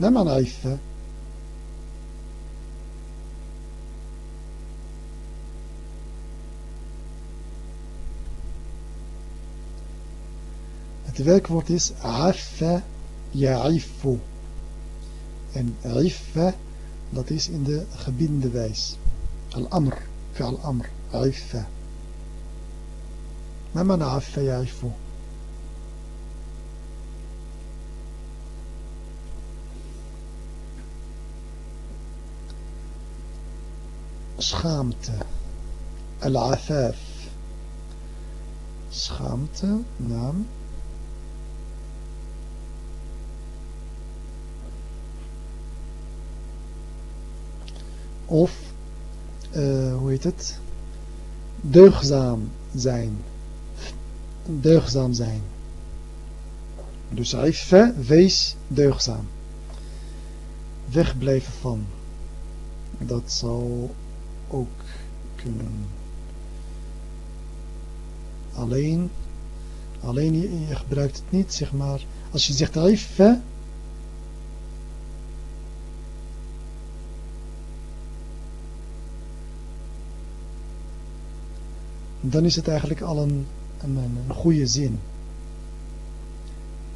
ما معنى عفة؟ Het werkwoord is affa ya'ifu. En iffa, dat is in de gebiedende wijs. Al-amr, fi'al amr, iffa. ما معنى عفا schaamte. Al-afaf. Schaamte, naam. Of, uh, hoe heet het? Deugzaam zijn. Deugzaam zijn. Dus iffa, wees deugzaam. Wegblijven van. Dat zou ook kunnen. Alleen, alleen je, je gebruikt het niet, zeg maar. Als je zegt iffa, dan is het eigenlijk al een, een, een goede zin.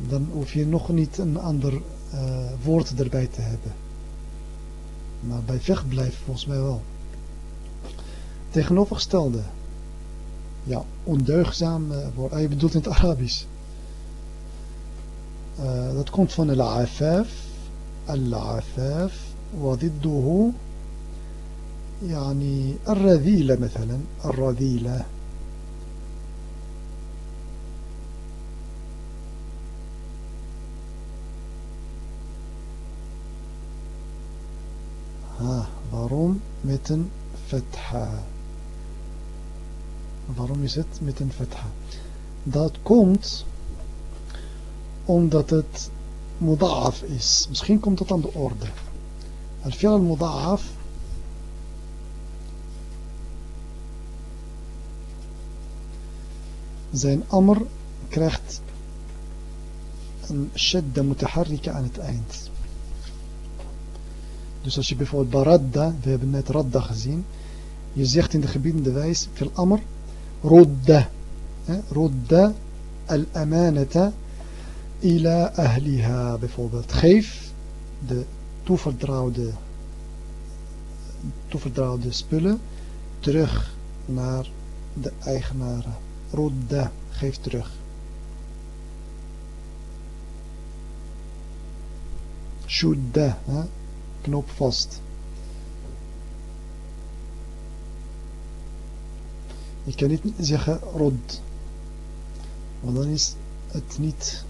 Dan hoef je nog niet een ander uh, woord erbij te hebben. Maar bij vechtblijf volgens mij wel. Tegenovergestelde. Ja, ondeugzaam uh, woord. Ah, je bedoelt in het Arabisch. Uh, dat komt van al-afaf. Al-afaf. وضده يعني الرذيلة مثلا الرذيلة Ah, waarom met een fetha? Waarom is het met een fetha? Dat komt omdat het muda'af is. Misschien komt het aan de orde. Al-fi'al muda'af zijn amr krijgt een shadda mutaharrika aan het eind. Dus als je bijvoorbeeld baradda, we hebben net radda gezien, je zegt in de gebiedende wijs, veel amr, rodda, rodda al-amanata ila ahliha bijvoorbeeld. Geef de toevertrouwde, toevertrouwde spullen terug naar de eigenaren. Rodda, geef terug. Shudda, knop vast. Je kan niet zeggen rod. Want dan is het niet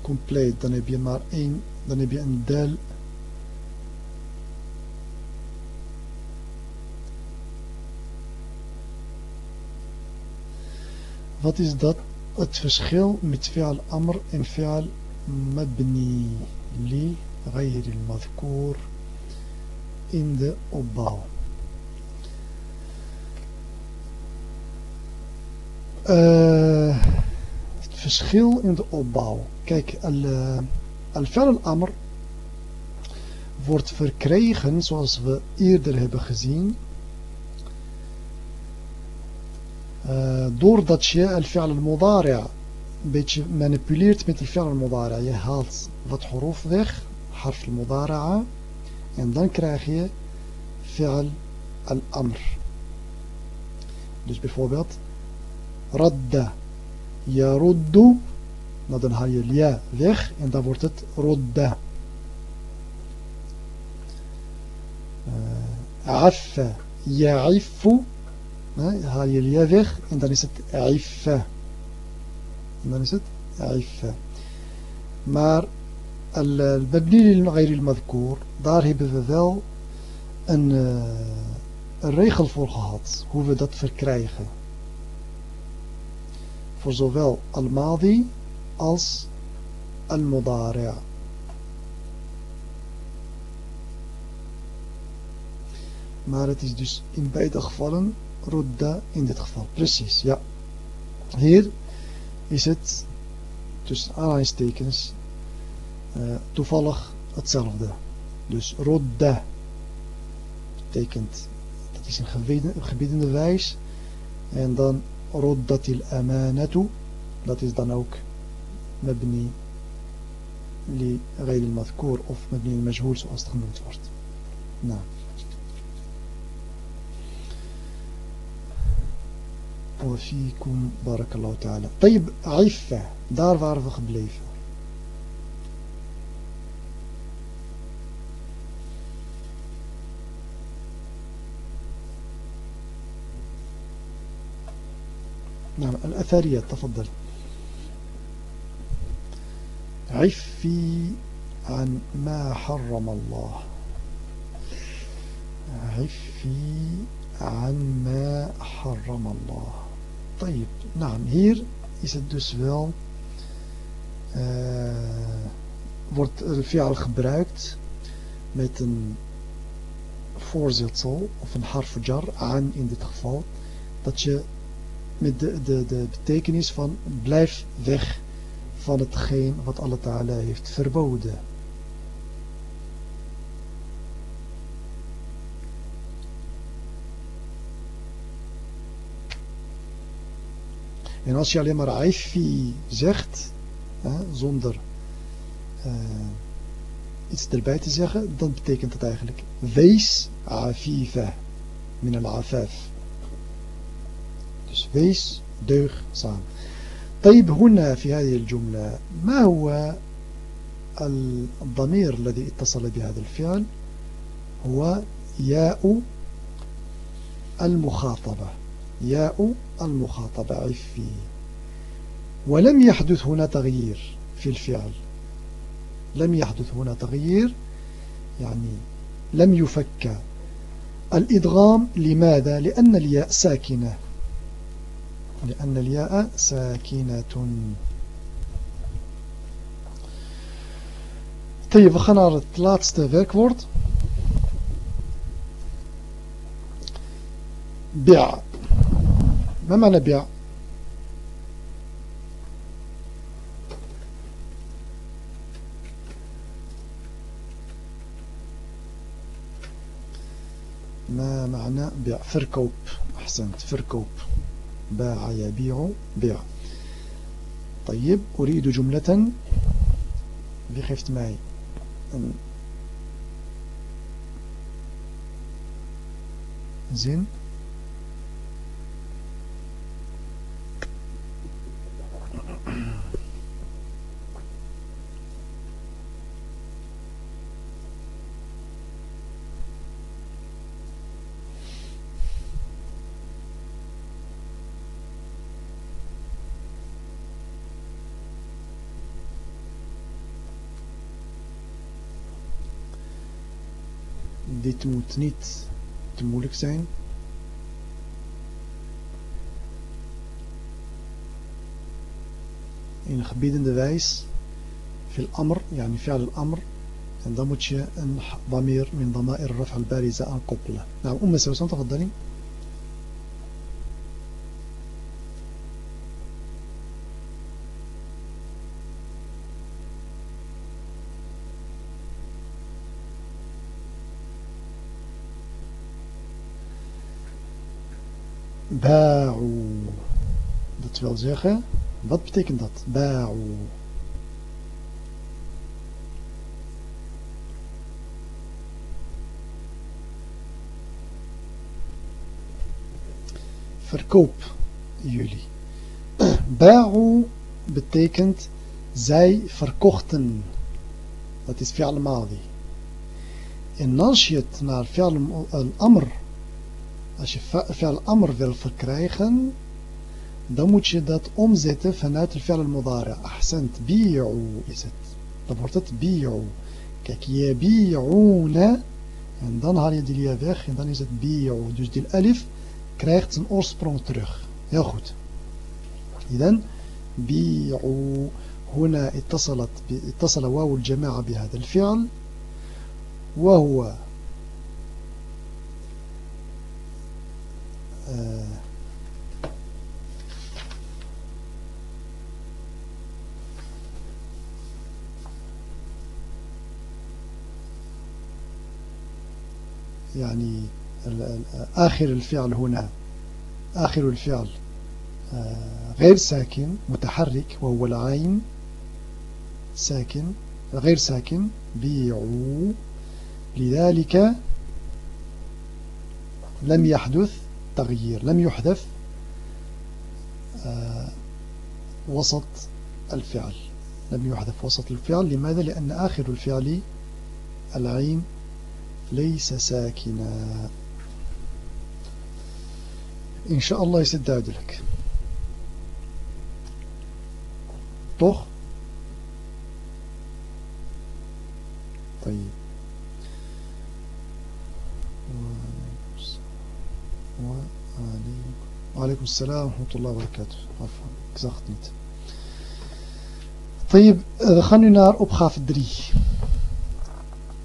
compleet. Dan heb je maar één, dan heb je een del. Wat is dat? Het verschil met fi'al amr en fi'al mabni li غير المذكور in de opbouw. Eh, het verschil in de opbouw. Kijk, al-fel eh, al-amr wordt verkregen, zoals we eerder hebben gezien, uh, doordat je al-fel al-mudari'a een beetje manipuleert met die fel al-mudari'a. Je haalt wat hoofd weg, harf al-mudari'a, en dan krijg je fel al-amr. Dus bijvoorbeeld رد يرد نضن هاي اليا ذخ انت بورتت رد. آه، عف يعف آه، هاي اليا ذخ انت نست عف. انت نست عف. مار البدليل غير المذكور دار هي بذل إن آه، الريخ الفرخات هو بدت فكرايخه voor zowel al-madi als al-mudari' maar het is dus in beide gevallen rudda in dit geval precies ja hier is het tussen aanhalingstekens uh, toevallig hetzelfde. Dus rodda betekent, dat is een gebiedende wijs. En dan ردت الأمانة. That is مبني لغير المذكور of مبني المجهول zoals het genoemd نعم. وفيكم بارك الله تعالى. طيب عفة دار waren we gebleven نعم الأثرية تفضل عفي عن ما حرم الله عفي عن ما حرم الله طيب نعم hier is het dus wel uh, wordt fi'al gebruikt met een voorzetsel of een harfjar aan in dit geval dat je met de, de, de betekenis van blijf weg van hetgeen wat Allah Ta'ala heeft verboden. En als je alleen maar aifi zegt, hè, zonder uh, iets erbij te zeggen, dan betekent het eigenlijk wees afifa min al-afaf. Dus wees deugzaam. طيب هنا في هذه الجملة ما هو الضمير الذي اتصل بهذا الفعل؟ هو ياء المخاطبة ياء المخاطبة عفي ولم يحدث هنا تغيير في الفعل. لم يحدث هنا تغيير يعني لم يفك. الإدغام لماذا؟ لأن الياء ساكنة. لأن الياء ساكنة. طيب we gaan naar het laatste werkwoord. بيع. ما معنى بيع؟ ما معنى بيع؟ فركوب. أحسنت فركوب. باع يبيع بيع. طيب أريد جملة geeft mij een zin دي تموتنيت تمولك سعين إن خبيدن دوايس في الأمر يعني فعل الأمر عندما تشيء ضمير من ضمائر الرفع البارزة أنقبله نعم أم سوسان تفضلين Ba'u. Dat wil zeggen, wat betekent dat? Ba'u. Verkoop jullie. Ba'u betekent zij verkochten. Dat is fi'al madi. En als je het naar fi'al al-amr als je fi'al amr wil verkrijgen, dan moet je dat omzetten vanuit de fi'al al-mudara. Ahsant, bi'u is het. Dan wordt het bi'u. Kijk, yabi'una. En dan haal je die lia weg en dan is het bi'u. Dus die alif krijgt zijn oorsprong terug. Heel goed. إذن بيعوا هنا اتصلت اتصل واو الجماعة بهذا الفعل وهو يعني آخر الفعل هنا آخر الفعل غير ساكن متحرك وهو العين ساكن غير ساكن بيعوا لذلك لم يحدث تغيير لم يحدث وسط الفعل. لم يحدث وسط الفعل. لماذا؟ لأن آخر الفعل العين ليس ساكنا إن شاء الله يسد duidelijk toch? طيب. وعليكم السلام ورحمة الله وبركاته. عفوا. ik niet طيب we gaan nu opgave 3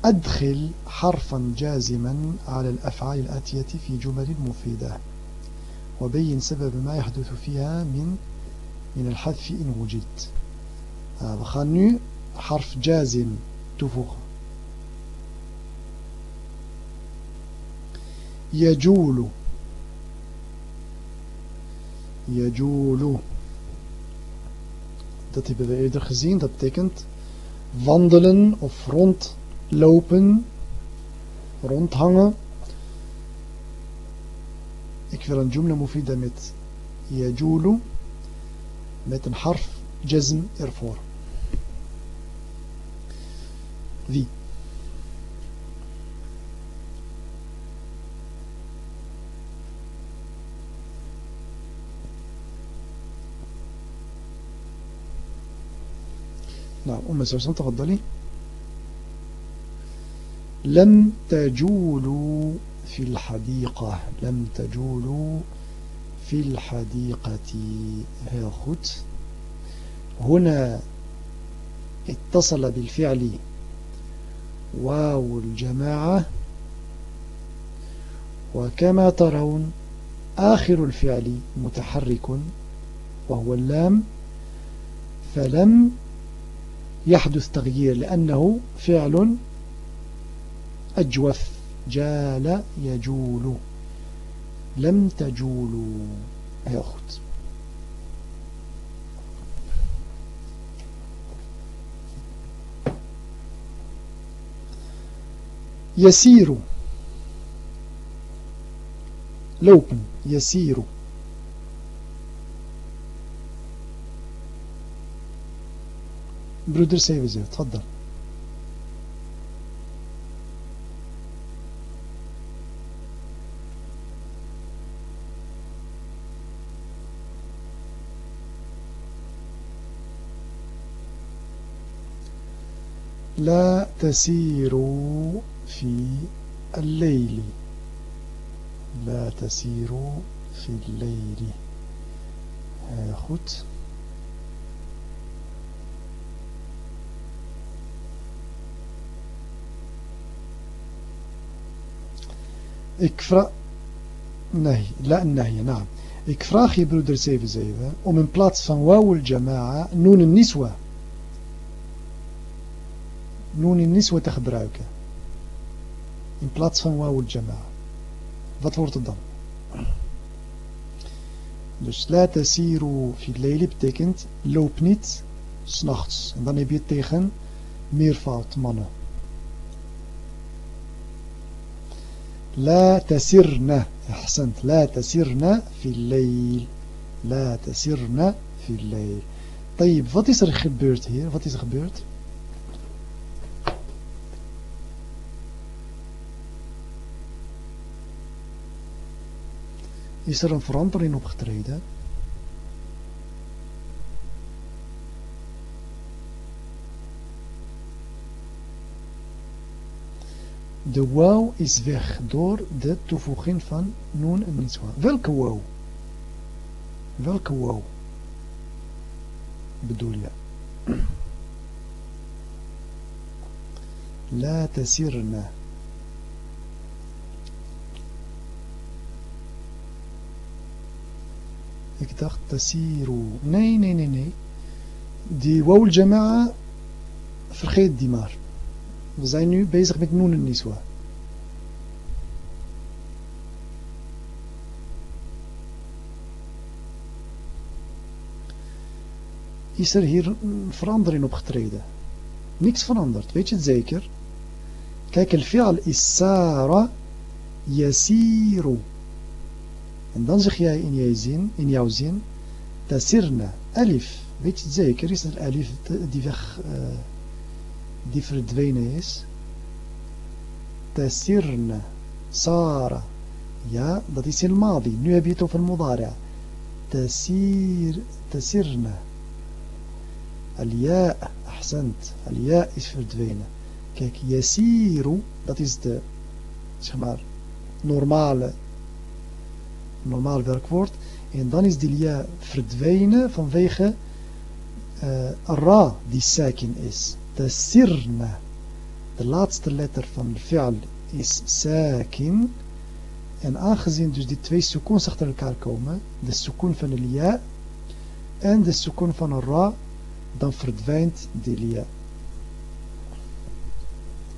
أدخل حرفا جازما على الأفعال الآتية في جمل مفيدة وبين سبب ما يحدث فيها من من الحذف إن وجد we حرف جازم toevoegen يجول Yajulu. Dat hebben we eerder gezien. Dat betekent wandelen of rondlopen. Rondhangen. Ik wil een jumla mufida met Yajulu. Met een harf jazm ervoor. Wie? نعم أم سوسن تفضلي. لم تجولوا في الحديقة لم تجولوا في الحديقة heel هنا اتصل بالفعل واو الجماعة. وكما ترون آخر الفعل متحرك وهو اللام. فلم يحدث تغيير لأنه فعل أجوف جال يجول. لم تجولوا heel goed يسير. lopen يسير. برودر سيفزي تفضل لا تسيروا في الليل. لا تسيروا في الليل. goed Ik vraag... Nee, la nahi, naam. Ik vraag je broeder 77 om in plaats van wawul jama'a noon niswa. Noon niswa te gebruiken. In plaats van wawul jama'a. Wat wordt het dan? Dus la tasiru fi layli betekent loop niet s'nachts. En dan heb je tegen meervoud mannen. لا تسرن أحسنت لا تسرن في الليل لا تسرن في الليل طيب wat is er gebeurd hier wat is er gebeurd is er een verandering opgetreden De wauw is weg door de toevoeging van noon en niswa. Welke wauw? Welke wauw? Bedoel je? La tasirna. Ik dacht tasiru. Nee, nee, nee, nee. Die wauw jama'a, vergeet die maar. We zijn nu bezig met Noen en Niswa. Is er hier een verandering opgetreden? Niks veranderd, weet je het zeker? Kijk, el fi'al is sara yasiru. En dan zeg jij in, je zin, in jouw zin, tasirna, alif. Weet je het zeker? Is er alif die weg... Uh, die verdwenen is. Tasirna, Sara. Ja, dat is in Madi. Nu heb je het over Modara. Tasir, tasirna. Al-ja, ahsend. Al-ja is verdwenen. Kijk, yasiru, dat is de, zeg maar, normale, normaal werkwoord. En dan is die ja verdwenen vanwege uh, ra die sakin is. De sirna, de laatste letter van de fi'al is sakin. En aangezien dus die twee sukoons achter elkaar komen, de sukoon van de ja en de sukoon van een ra, dan verdwijnt die lia.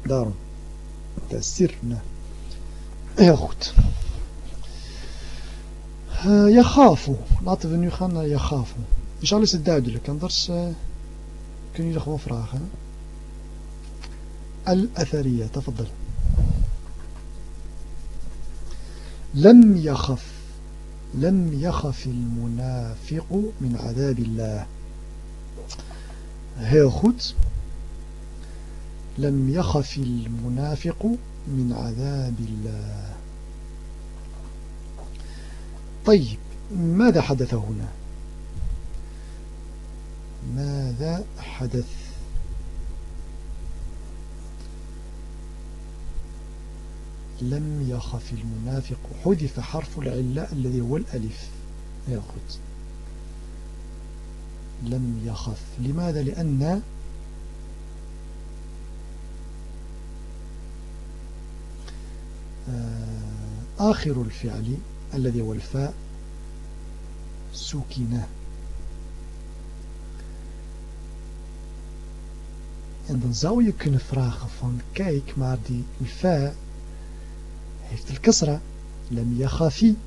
Daarom. Tasirna. Heel goed. Uh. Laten we nu gaan naar Yagafu. Dus alles is duidelijk, anders uh, kun je er gewoon vragen. Al-Athariya, tafadal. لم يخف لم يخف المنافق من عذاب الله. heel goed لم يخف المنافق من عذاب الله. طيب ماذا حدث هنا؟ ماذا حدث لم يخف المنافق. حذف حرف العلة الذي هو الألف. يأخذ لم يخف. لماذا؟ لأن آه، آخر الفعل الذي هو الفاء سكنه En dan zou je kunnen vragen van kijk maar die fa heeft al-kasra. Lam yakhafi.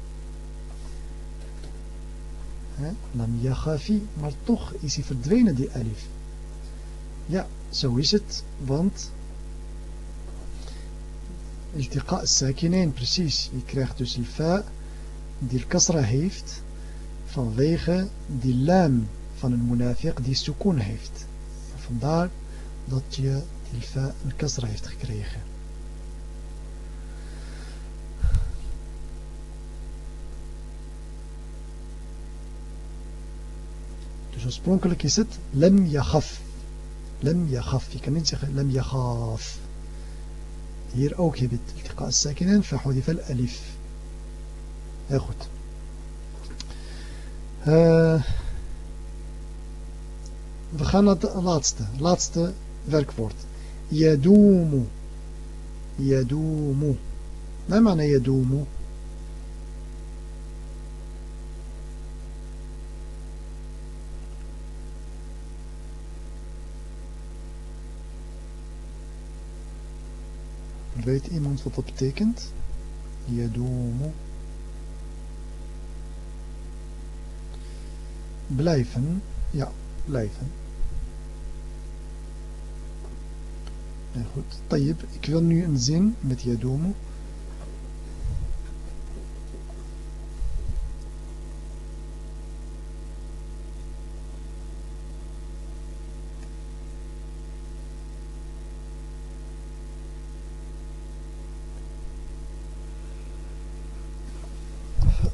Lam yakhafi. Maar toch is hij verdwenen die alif. Ja, zo is het. Want التقاء الساكنين precies. Je krijgt dus een fa die al-kasra heeft vanwege die lam van een munafiq die sukoon heeft. Vandaar dat je die fa een kasra heeft gekregen. Dus oorspronkelijk is het lem yaghaf. Lem yaghaf. Je kan niet zeggen lem yaghaf. Hier ook heb je het iltiqa as-sakinen fahudif al-alif. Heel goed. Uh, we gaan naar het laatste. Laatste werkwoord. Yadumu. Yadumu. ما معنى يدوم Weet iemand wat dat betekent? Yadumu. Blijven. Ja, blijven. Ja, goed. Tayyip, ik wil nu een zin met yadumu.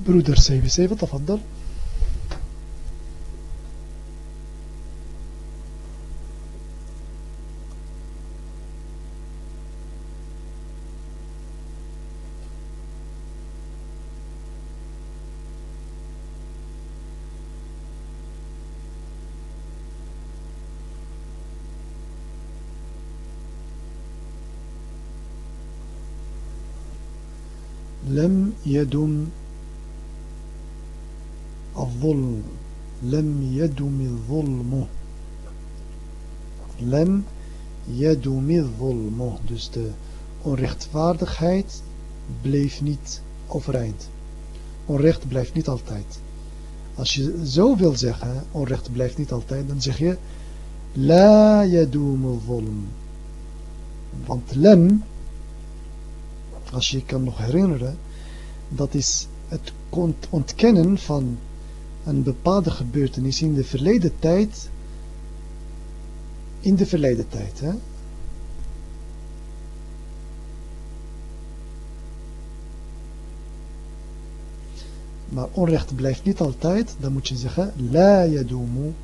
برودر سيفي سيفي تفضل. لم يدم الظلم لم يدم الظلم لم يدم الظلم dus de onrechtvaardigheid bleef niet overeind onrecht blijft niet altijd als je zo wil zeggen onrecht blijft niet altijd dan zeg je la yadum zulm want lem als je je kan nog herinneren dat is het ontkennen van een bepaalde gebeurtenis in de verleden tijd, in de verleden tijd, hè? Maar onrecht blijft niet altijd, dan moet je zeggen, la yadumu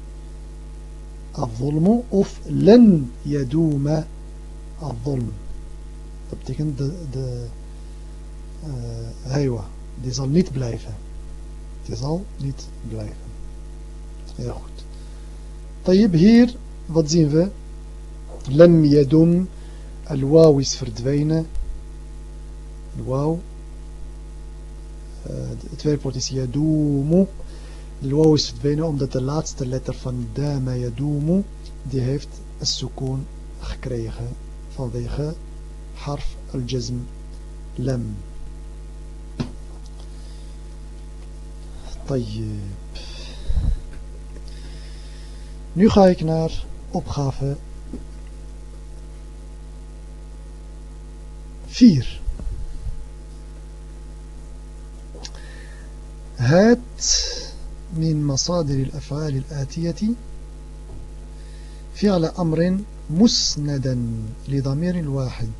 al-zulmu of len yaduma al-zulm. Dat betekent de, de eh, heiwa, die zal niet blijven. Die zal niet blijven heel goed طيب hier wat zien we لم يدوم الواو is verdwenen الواو het werkwoord is yadumu de waw is verdwenen omdat de laatste letter van dama yadumu die heeft een sukoon gekregen vanwege harf al-jazm lam. طيب Nu ga ik naar opgave 4. هات من مصادر الأفعال الآتية فعل أمر مسندا لضمير واحد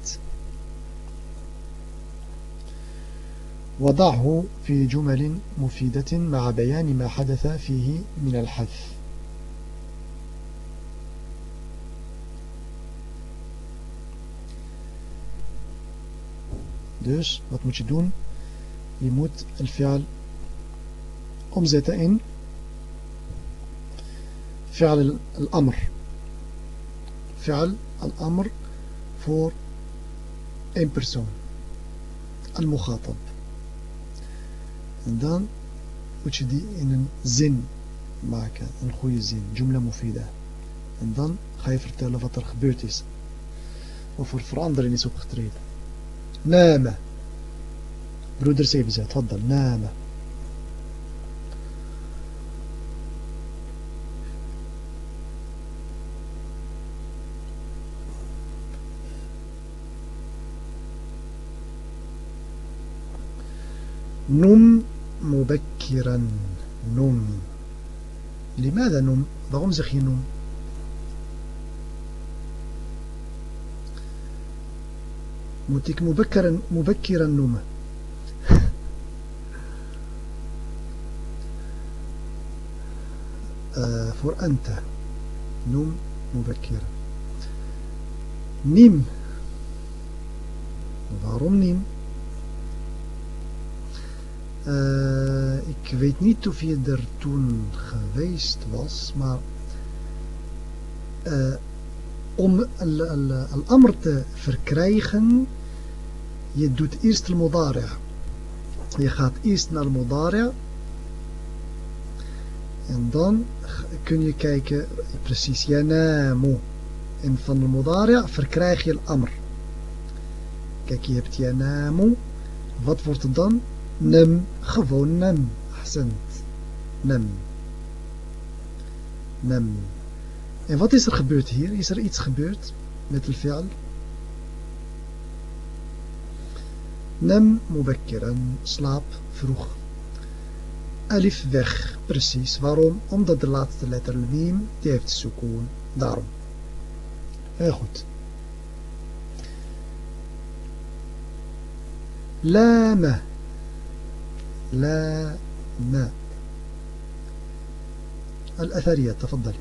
وضعه في جمل مفيدة مع بيان ما حدث فيه من الحذف Dus wat moet je doen? Je moet het fi'al omzetten in fi'al al-amr. Fi'al al-amr voor één persoon. Al-mughatab. En dan moet je die in een zin maken. Een goede zin. Jumla mufida. En dan ga je vertellen wat er gebeurd is. Of er verandering is opgetreden. نام برودر سيفزا تفضل نام نم مبكرا. نوم لماذا نوم ضغم زخي نوم موتيك مبكرا مبكرا نوم آه، فور أنت. نوم مبكرا نيم ضغم نيم Uh, ik weet niet of je er toen geweest was, maar uh, om al-amr te verkrijgen, je doet eerst al-mudari'. Je gaat eerst naar al-mudari' en dan kun je kijken, precies, yanamu. En van al-mudari' verkrijg je al-amr. Kijk, je hebt yanamu. Wat wordt het dan? Nem, gewoon nem. Ahsend. Nem. Nem. En wat is er gebeurd hier? Is er iets gebeurd met het fi'al? Nem mubakkiran, slaap vroeg. Alif weg, precies. Waarom? Omdat de laatste letter mim, die heeft sukoon. Daarom. Heel goed. Lama. Lama. الأثرية تفضلي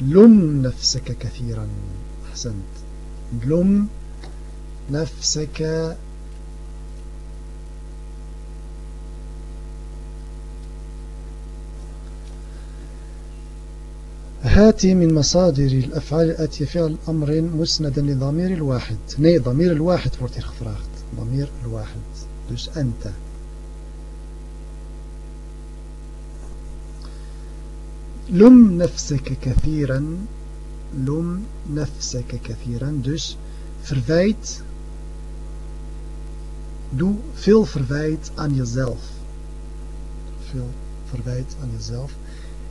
لم نفسك كثيرا أحسنت لم نفسك هاتي من مصادر الأفعال الآتية فعل أمر مسندا لضمير الواحد. ني ضمير الواحد wordt hier ضمير الواحد. dus أنت. لم نفسك كثيرا. لم نفسك كثيرا. dus verwijt. Doe veel verwijt aan jezelf. Veel verwijt aan jezelf.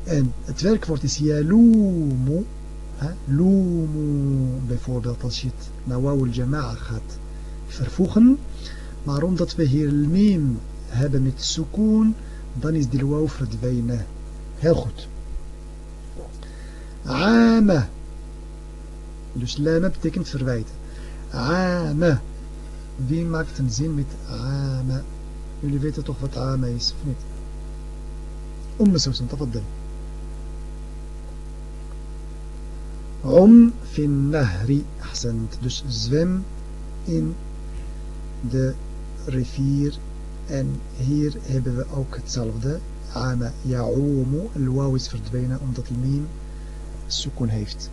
En het werkwoord is yalumu lumu bijvoorbeeld als je het naar wawul jama'a gaat vervoegen maar omdat we hier mim hebben met sukoon dan is die waw verdwenen heel goed Ame. Dus lama betekent verwijten. Ame. Wie maakt een zin met ame? jullie weten toch wat Ama is, of niet? Umm Susan, تفضل Om fin nahri, ahsend. Dus zwem in de rivier. En hier hebben we ook hetzelfde. Ama ya'umu. Al-waw is verdwenen omdat de miem sukun heeft.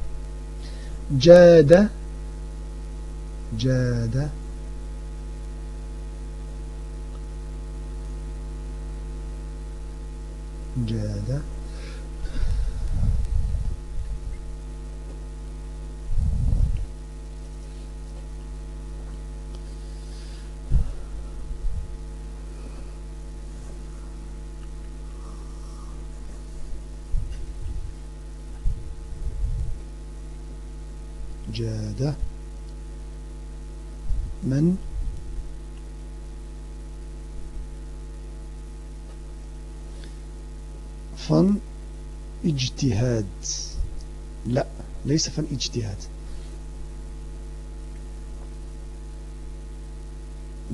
Jada. Jada. جاد سجادة من فن اجتهاد. لا ليس فن اجتهاد.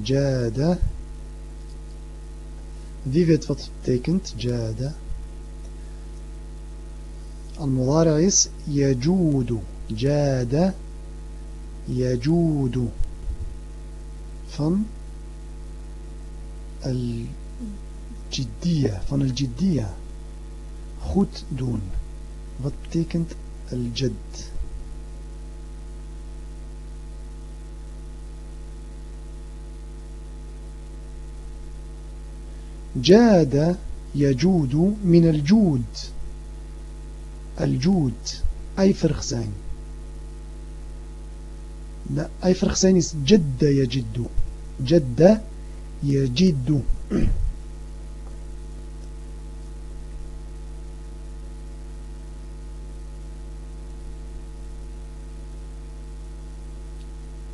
جادة ذي فيت فات تيكنت جادة المضارع يجود. جاد يجود. فن الجدية فن الجدية. خد دون. وتكنت الجد. جاد يجود من الجود. الجود أي فرخ زين لا أي فرق ثاني؟ جد يجد جد. يجد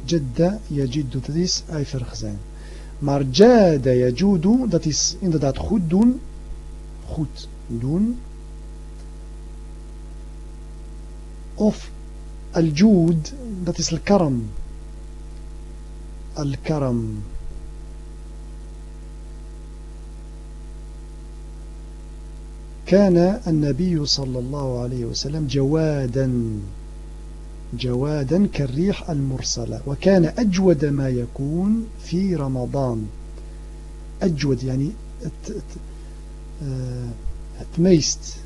جد. يجد تديس أي فرق زين مار جاد يجود تديس انداد خود دون خود دون اوف dat is al-karam. Al-karam. كان النبي صلى الله عليه وسلم جوادا جوادا كالريح المرسلة وكان أجود ما يكون في رمضان أجود يعني het meest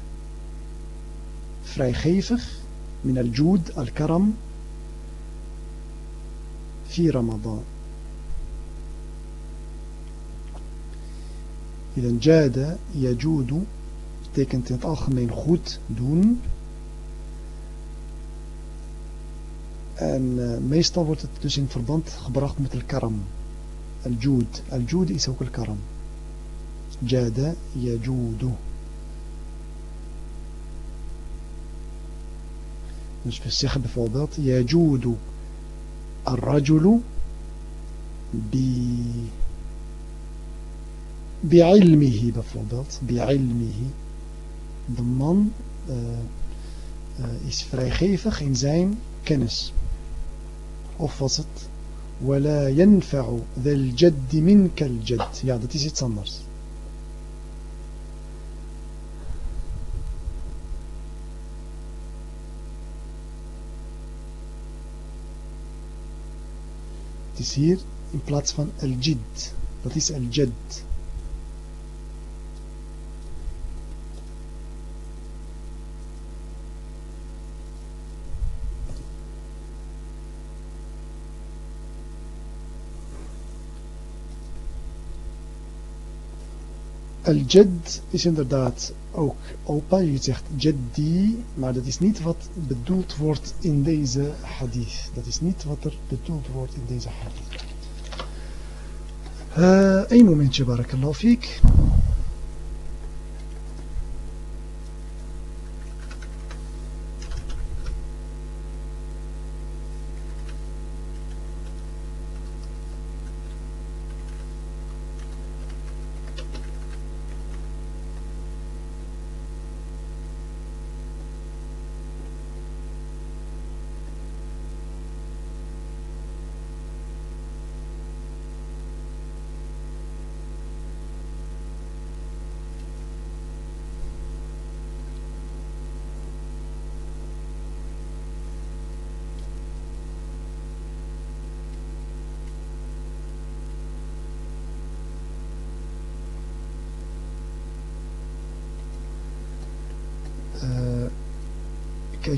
vrijgevig من الجود الكرم في رمضان إذا جاد يجود betekent in het algemeen goed doen En uh, meestal wordt het dus in verband gebracht met al-karam. Al-jood. Al-jood is ook al-karam. Jada yajudu. Dus we zeggen bijvoorbeeld yajudu al-rajulu bi bi'ilmihi bijvoorbeeld. Bi'ilmihi. De man uh, uh, is vrijgevig in zijn kennis. Of was het ولا ينفع ذا الجد منك الجد ja dat is iets anders het is hier in plaats van al-jid dat is al-jad Al-Jad is inderdaad ook opa. Je zegt Jaddi, maar dat is niet wat bedoeld wordt in deze hadith. Dat is niet wat er bedoeld wordt in deze hadith. Uh, Eén momentje, barakallahu fiek.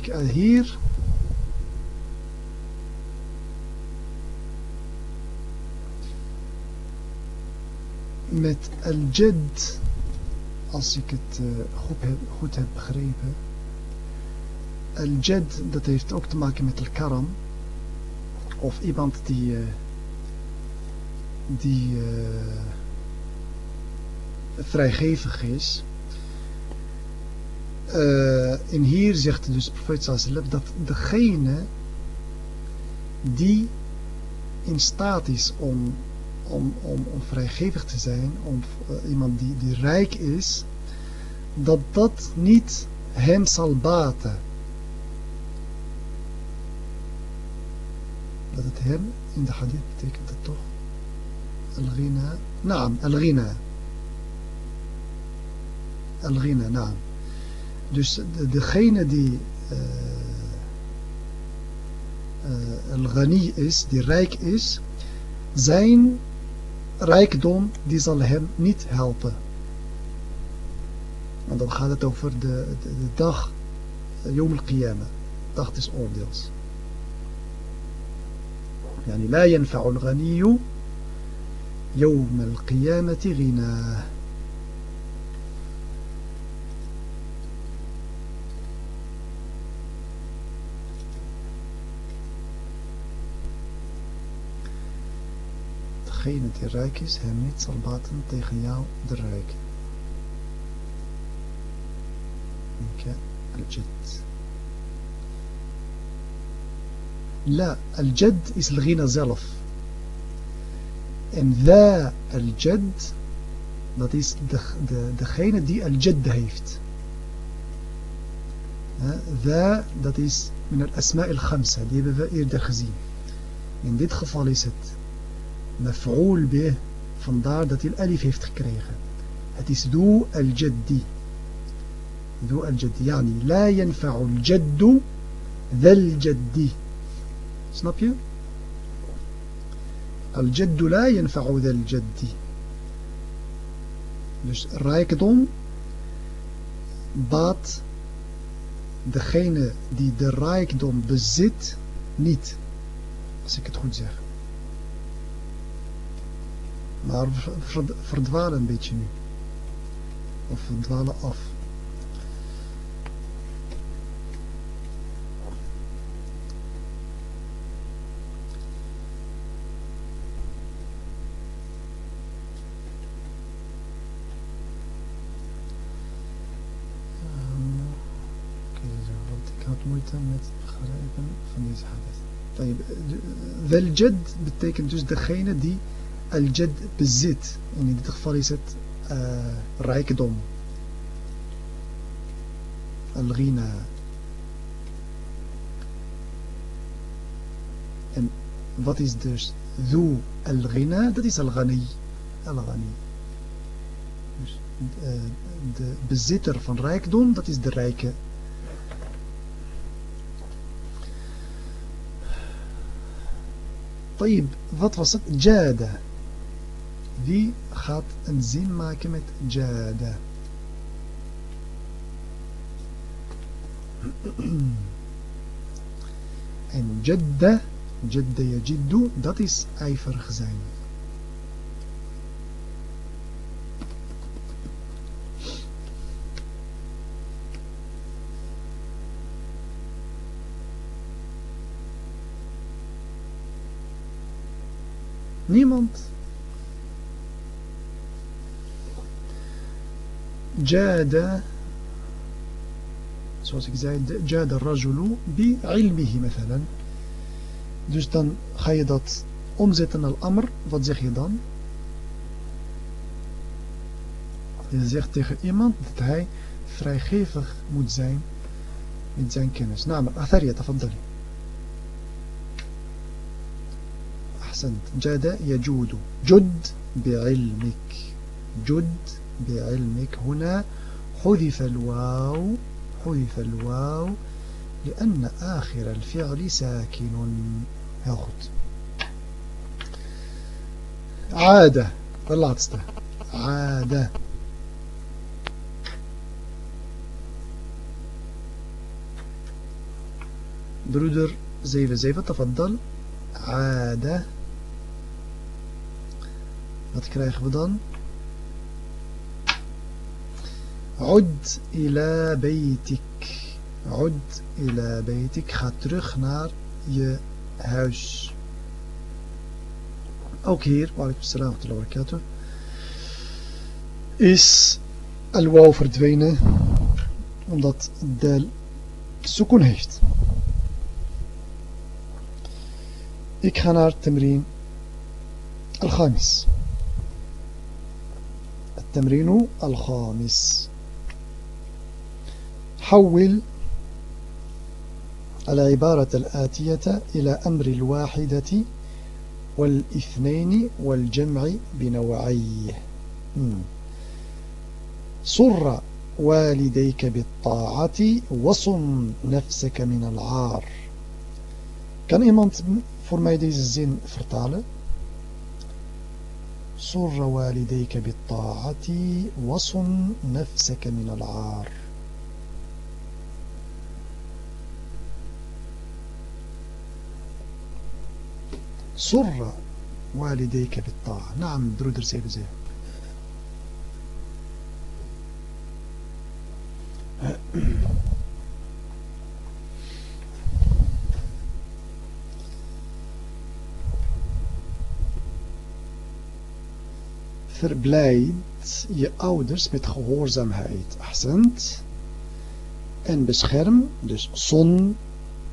Kijk hier met al-jad als ik het uh, goed, heb, goed heb begrepen al-jad dat heeft ook te maken met al-karam. Of iemand die uh, die uh, vrijgevig is en hier zegt dus de profeet sallam dat degene die in staat is om om, om, om vrijgevig te zijn, om uh, iemand die, die rijk is, dat dat niet hem zal baten. Dat het hem in de hadith betekent dat toch? Al-Ghina. Naam, Al-Ghina. Al-Ghina, naam. Dus de, degene die uh, uh, Al-Ghani is, die rijk is, zijn rijkdom die zal hem niet helpen. Want dan gaat het over de, de, de dag, Yom al-Qiyamah, dag des oordeels. يعني لا ينفع الغني يوم القيامة غناه degene die rijk is hem niet zal baten tegen jou de rijke. الجد لا الجد is الغنى zelf en ذا الجد dat is de, de, degene die al-jad heeft ذا dat is من الأسماء الخمسة die hebben we eerder gezien in dit geval is het maf'ul bih. Vandaar dat hij alif heeft gekregen. Het is du al-jaddi. Du al-jaddi. Yani, la yanfa'u al-jaddu dhal jaddi. Snap je? Al-jaddu la yanfa'u dhal jaddi. Dus rijkdom baat degene die de rijkdom bezit niet. Als ik het goed zeg. Maar verdwalen een beetje nu. Of verdwalen af. moeite met begrijpen van deze hadith. Wel betekent dus degene die al-jad bezit. En in dit geval is het uh, rijkdom. Al-ghina. En wat is dus dhu al-ghina? Dat is al-ghani. Al-ghani. Dus uh, de bezitter van rijkdom, dat is de rijke. طيب wat was het? Jada. Wie gaat een zin maken met jada? En jadda, jadda yajiddu, dat is ijverig zijn. Niemand جاد zoals ik zei جاد الرجل بعلمه مثلا dus dan ga je dat omzetten naar amr wat zeg je dan je zegt tegen iemand dat hij vrijgevig moet zijn met zijn kennis نعم أثرية تفضلي أحسنت جاد يجود جد بعلمك جد بعلمك هنا حذف الواو حذف الواو لأن آخر الفعل ساكن. heel عادة. de عادة. broeder 77 تفضل. عادة. wat krijgen dan عد إلى بيتك. عد إلى بيتك. خاطرخ نار يهوش أوكير وعليكم السلام ورحمة الله وبركاته. إس الواو فردوينة. ومضت الدال سكون هيفت إك نار التمرين الخامس. التمرين الخامس. حول العبارة الآتية إلى أمر الواحدة والإثنين والجمع بنوعيه. صر والديك بالطاعة وصن نفسك من العار. Kan iemand voor mij deze zin vertalen? صر والديك بالطاعة وصن نفسك من العار. صر والديك بالطاعة نعم برودر سيف زي Verblijd je ouders met gehoorzaamheid. Ahsend. En bescherm, dus son,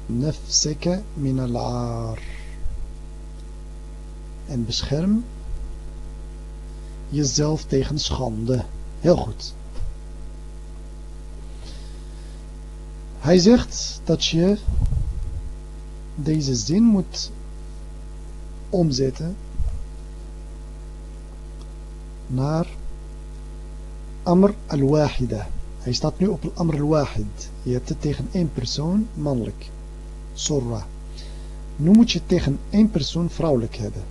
nafseke min al-aar en bescherm jezelf tegen schande. Heel goed. Hij zegt dat je deze zin moet omzetten naar Amr al-Wahida. Hij staat nu op Amr al-Wahid. Je hebt het tegen één persoon mannelijk. Surra. Nu moet je het tegen één persoon vrouwelijk hebben.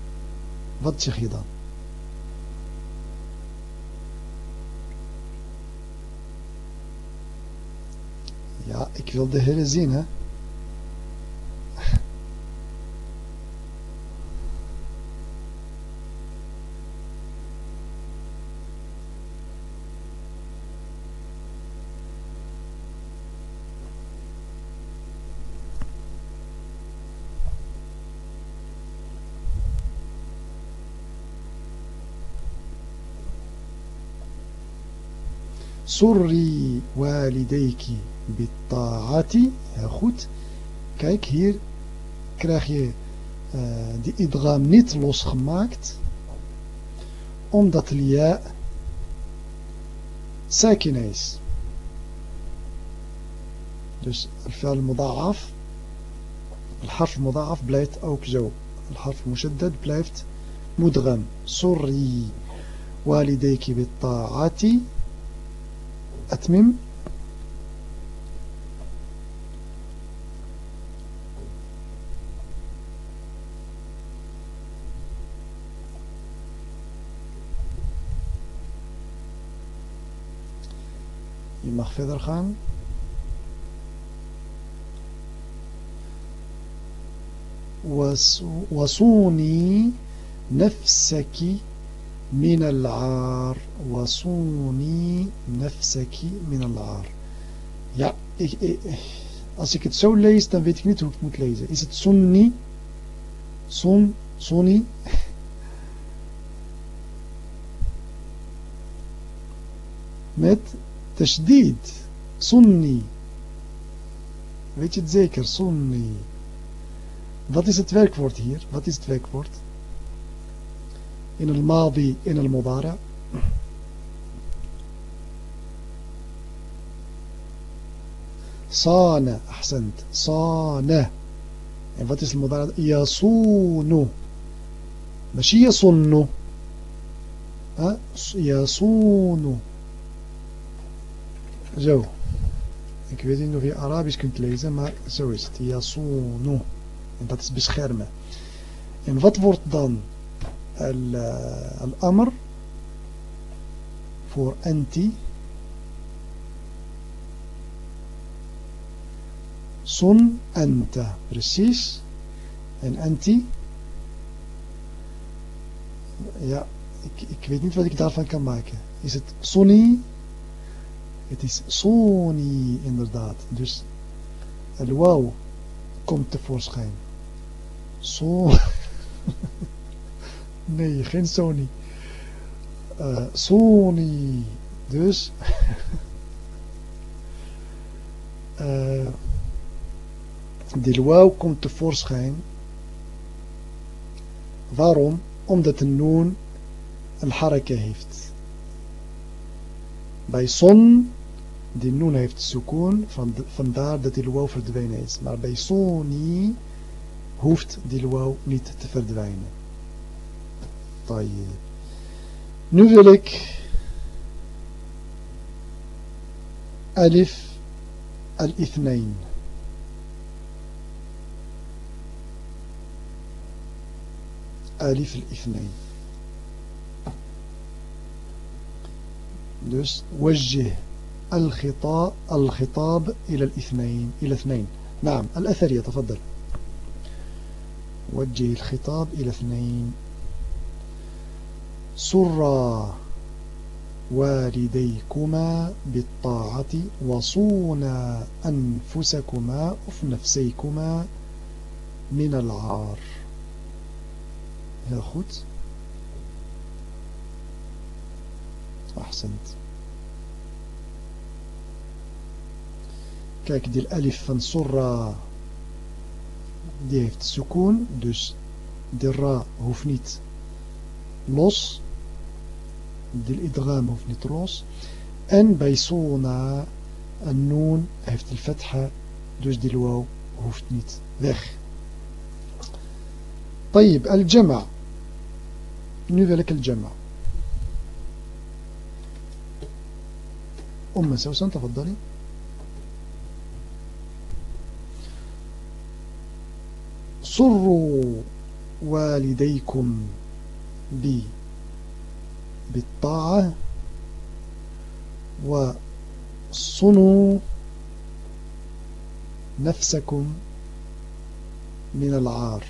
Wat zeg je dan? Ja, ik wil de hele zin, hè. سري والديك بالطاعة goed. kijk hier krijg je die إدغام niet losgemaakt omdat الياء ساكنة is dus الفعل المضاعف الحرف المضاعف blijft ook zo الحرف المشدد blijft مدغم سري والديك بالطاعة أتمم يمخ فيدر وصوني نفسكِ min al-aar. Wasuni nafsaki min al-aar. Ja, als ik het zo lees, dan weet ik niet hoe ik het moet lezen. Is het sunni? Sun, sunni? Met tashdid. Sunni. Weet je het zeker? Sunni. Wat is het werkwoord hier? Wat is het werkwoord? In الماضي in المضارع صان أحسنت صان en wat is المضارع يصون ماشي يصن يصون zo ik weet niet of je Arabisch kunt lezen maar zo is het yasunu en dat is beschermen en wat wordt dan الأمر voor anti Son anta. Precies. En anti. Ja, ik, weet niet wat ik daarvan kan maken. Is het Sonny? Het is Sony inderdaad. Dus el wow komt tevoorschijn. Zo. Nee, geen Sony. Uh, Sony. Dus. uh, de wauw komt tevoorschijn. Waarom? Omdat de noon een harake heeft. Bij son, die noon heeft sukoon, vandaar dat die wauw verdwenen is. Maar bij soni hoeft die wauw niet te verdwijnen. طيب. Nu wil ik alif al-ithnain. ألف الاثنين dus وجه الخطاب الخطاب إلى الاثنين إلى اثنين نعم الأثرية تفضل وجه الخطاب إلى اثنين سرا والديكما بالطاعة وصونا أنفسكما أف نفسيكما من العار. يا ياخد أحسنت. كاك دي الألف فان سرا دي هيفت سكون دوس دي را هوف نيت Idgham hoeft niet los. En bij sona, een noon heeft de fetha, dus die waw hoeft niet weg. طيب الجمع نذلك الجمع أم سوسن تفضلي صروا والديكم بي بالطاعة وصنوا نفسكم من العار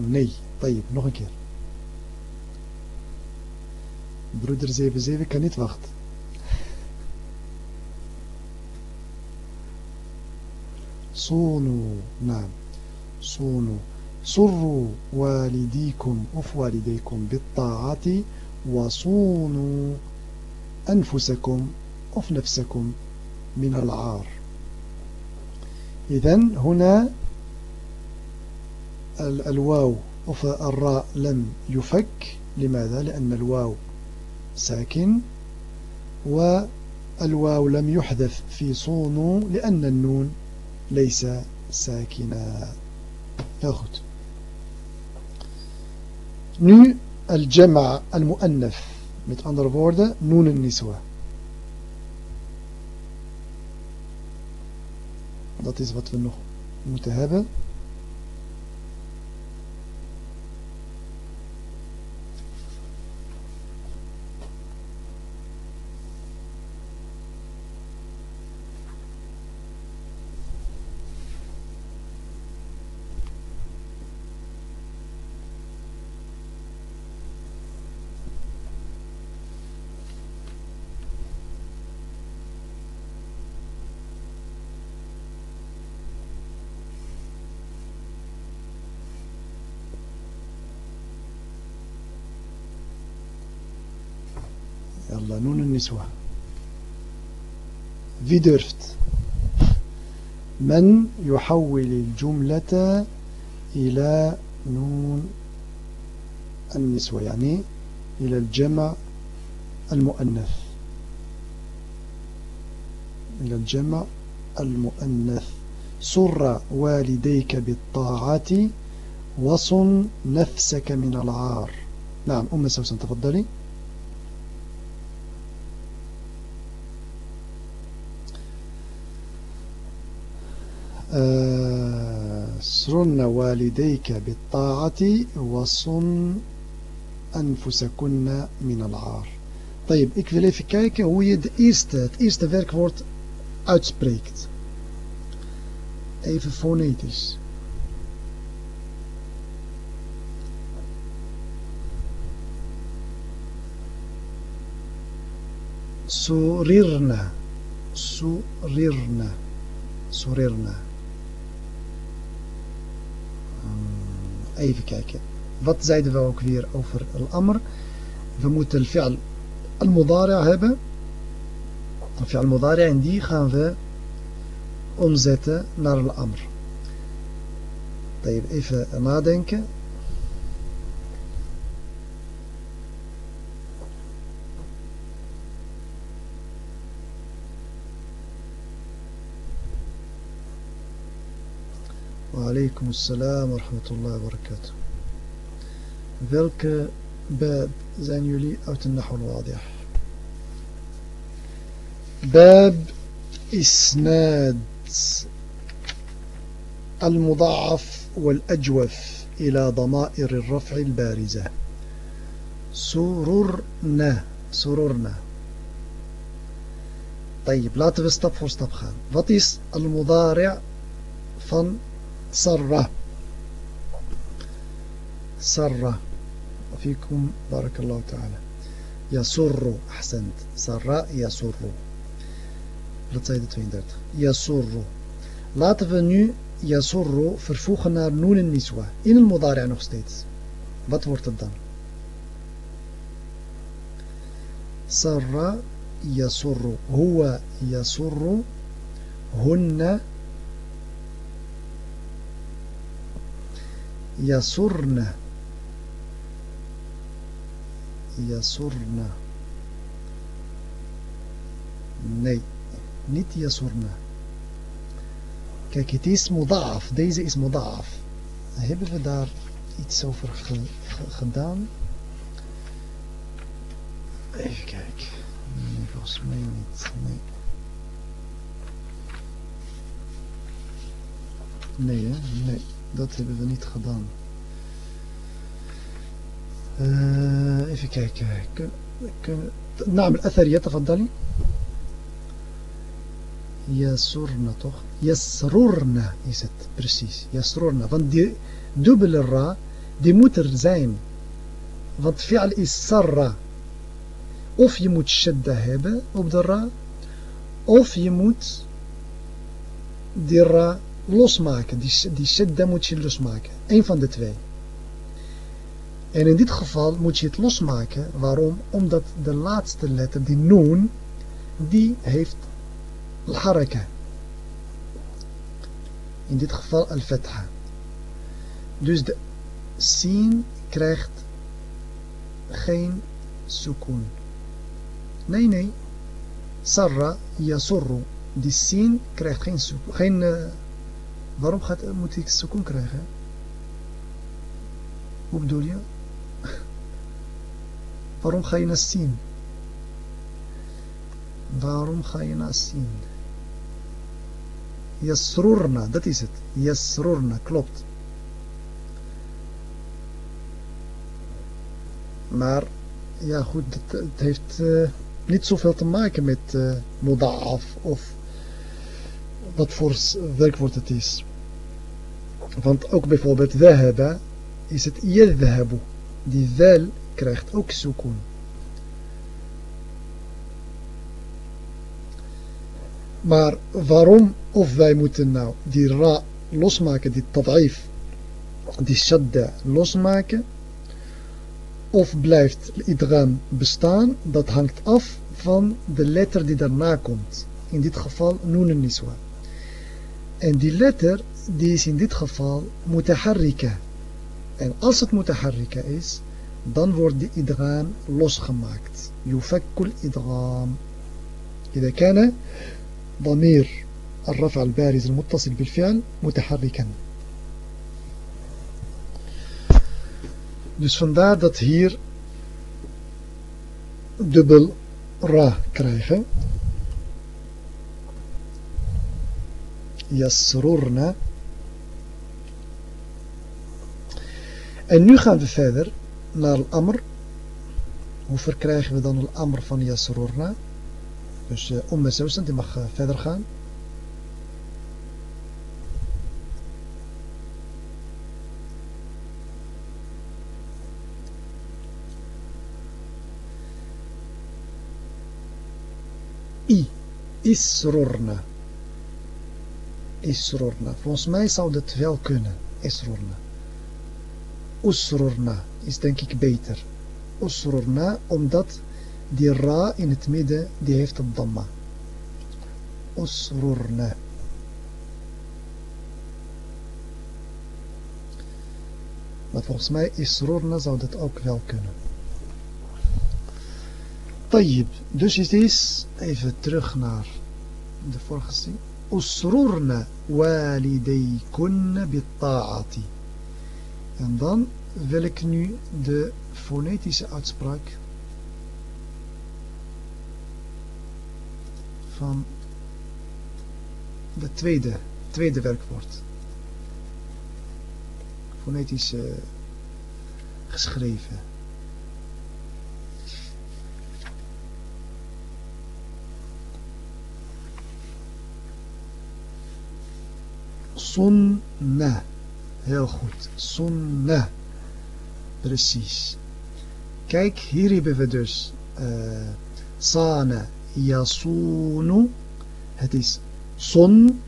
nee. طيب, keer. Broeder 77 kan niet wachten. صونوا نعم صونوا سروا والديكم أف والديكم بالطاعة وصونوا أنفسكم أف نفسكم من العار. إذن هنا الواو of الراء لم يفك. لماذا؟ لأن الواو ساكن والواو لم يحذف في صونو لأن النون ليس ساكنا ياخد nu الجمع المؤنث met andere woorden نون النسوة dat is wat we nog moeten hebben نون النسوة. Wie durft? من يحول الجملة إلى نون النسوة يعني إلى الجمع المؤنث. إلى الجمع المؤنث. سر والديك بالطاعة وصن نفسك من العار. نعم أم سوسن تفضلي. سرن والديك بالطاعة وصن أنفسكن من العار طيب, ik wil even kijken hoe je de eerste, het eerste werkwoord uitspreekt. Even fonetisch. Surirna. Surirna. Surirna. Even kijken. Wat zeiden we ook weer over al-amr? We moeten al-fi'al al-mudari' hebben. Al-fi'al al-mudari' en die gaan we omzetten naar al-amr. Even nadenken. وعليكم السلام ورحمة الله وبركاته welke bab zijn jullie uit de nahu al-wadih bab isnad المضاعف والأجوف إلى ضمائر الرفع البارزة سررنا سررنا طيب laten we stap voor stap gaan wat is al-mudari' van سرة. سرة. وفيكم بارك الله تعالى. يسر. أحسنت. سرة. يسر. رتسايدة 32 يسر. لاتف نو يسر. فرفوخنا نون النسوة. إن المضارع نوخ ستيتس بات ورت الدم. سر يسر. هو يسر. هن Yasurna. Yasurna. Nee, niet Yasurna. Kijk, het is modaaf. Deze is modaaf. Hebben we daar iets over gedaan? Even kijken. Nee, volgens mij niet. Nee. Nee, hè? Nee. Dat hebben we niet gedaan. Uh, even kijken. نعم الأثرية تفضلي يسرنا toch يسررنا is het precies يسررنا want die dubbele ra die moet er zijn want fi'al is sarra of je moet shadda hebben op de ra of je moet die ra losmaken. Die, die moet je losmaken. Eén van de twee. En in dit geval moet je het losmaken. Waarom? Omdat de laatste letter, die noon, die heeft al-haraka. In dit geval al-fatha. Dus de sin krijgt geen sukun. Nee, nee. Sarra yasurru. Die sin krijgt geen, geen uh, Waarom gaat, moet ik sukoon krijgen? Hoe bedoel je? Waarom ga je naar zien? Waarom ga je naar zien? Yasrurna, dat is het. Yasrurna, klopt. Maar, ja goed, het, het heeft uh, niet zoveel te maken met uh, moda'af of wat voor werkwoord het is. Want ook bijvoorbeeld dhahaba is het yadhabu. Die wel krijgt ook sukun. Maar waarom of wij moeten nou die ra losmaken, die tad'if, die shadda losmaken, of blijft idgham bestaan, dat hangt af van de letter die daarna komt. In dit geval nun niswa. En die letter die is in dit geval mutaharrika. En als het mutaharrika is, dan wordt die idgham losgemaakt. Yufakkul idgham. إذا كان ضمير الرفع البارز المتصل بالفعل متحركا Dus vandaar dat hier dubbel ra krijgen. Yasrurna En nu gaan we verder naar Amr. Hoe verkrijgen we dan al amr van Yasrurna? Dus uh, Umme Sousan, die mag uh, verder gaan. I. Isrurna. Isrurna. Volgens mij zou dat wel kunnen. Isrurna. Usrurna is denk ik beter. Usrurna, omdat die ra in het midden, die heeft een damma. Usrurna. Maar volgens mij is Rorna zou dat ook wel kunnen. Tayyib. Dus het is even terug naar de vorige zin. Usrurna bitta'ati. En dan wil ik nu de fonetische uitspraak van het tweede, tweede werkwoord. Fonetisch geschreven. Sunna. Heel goed. Sunna. Precies. Kijk, hier hebben we dus uh, sana yasunu. Het is son.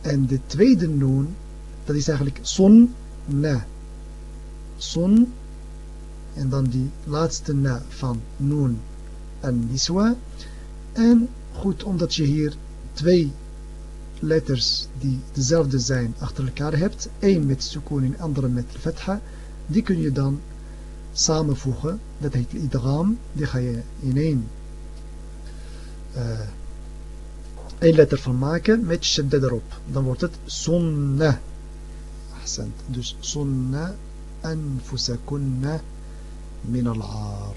En de tweede noon, dat is eigenlijk sunna. Sun. En dan die laatste na van noon en niswa. En goed, omdat je hier twee letters die dezelfde zijn achter elkaar hebt, één met sukoon en andere met fatha, die kun je dan samenvoegen. Dat heet idgham. Die ga je in één, uh, één letter van maken met shadda erop. Dan wordt het sunna. Ahsend. Dus sunna anfusakunna min al-aar.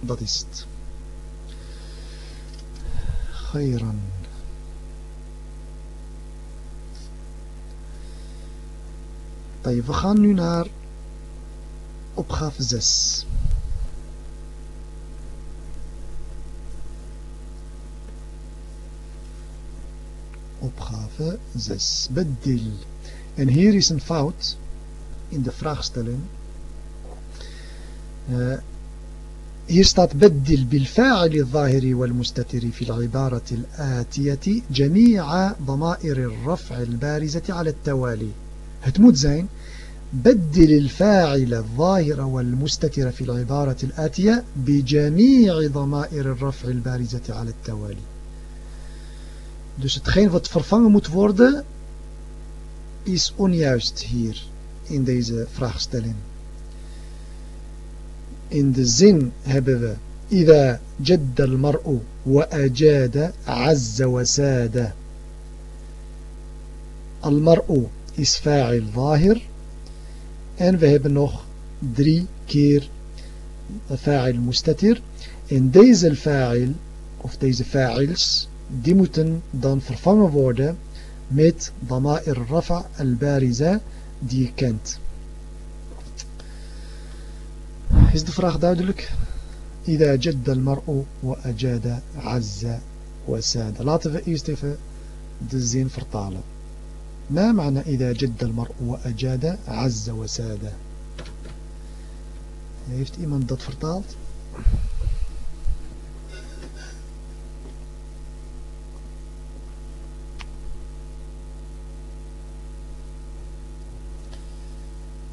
Dat is het. خيرا طيب we gaan nu naar opgave 6. Opgave 6. Bedil. En hier is een fout in de vraagstelling. Uh, hier staat بدل بالفاعل الظاهر والمستتر في العبارة الآتية جميع ضمائر الرفع البارزة على التوالي Moet zijn بدل الفاعل الظاهر والمستتر في العبارة الآتية بجميع ضمائر الرفع البارزة على التوالي. Dus hetgeen wat vervangen moet worden is onjuist hier in deze vraagstelling. In de zin hebben we إذا جد المرء وأجاد عز وساد المرء is fa'il zahir. En we hebben nog drie keer fa'il mustatir. En deze fa'il, of deze fa'ils, die moeten dan vervangen worden met dama'ir rafa al-bariza die je kent. Is de vraag duidelijk? إذا جد المرء وأجاد عز وساد. Laten we eerst even de zin vertalen. ما معنى إذا جد المرء وأجاد عز وساد؟ heeft iemand dat vertaald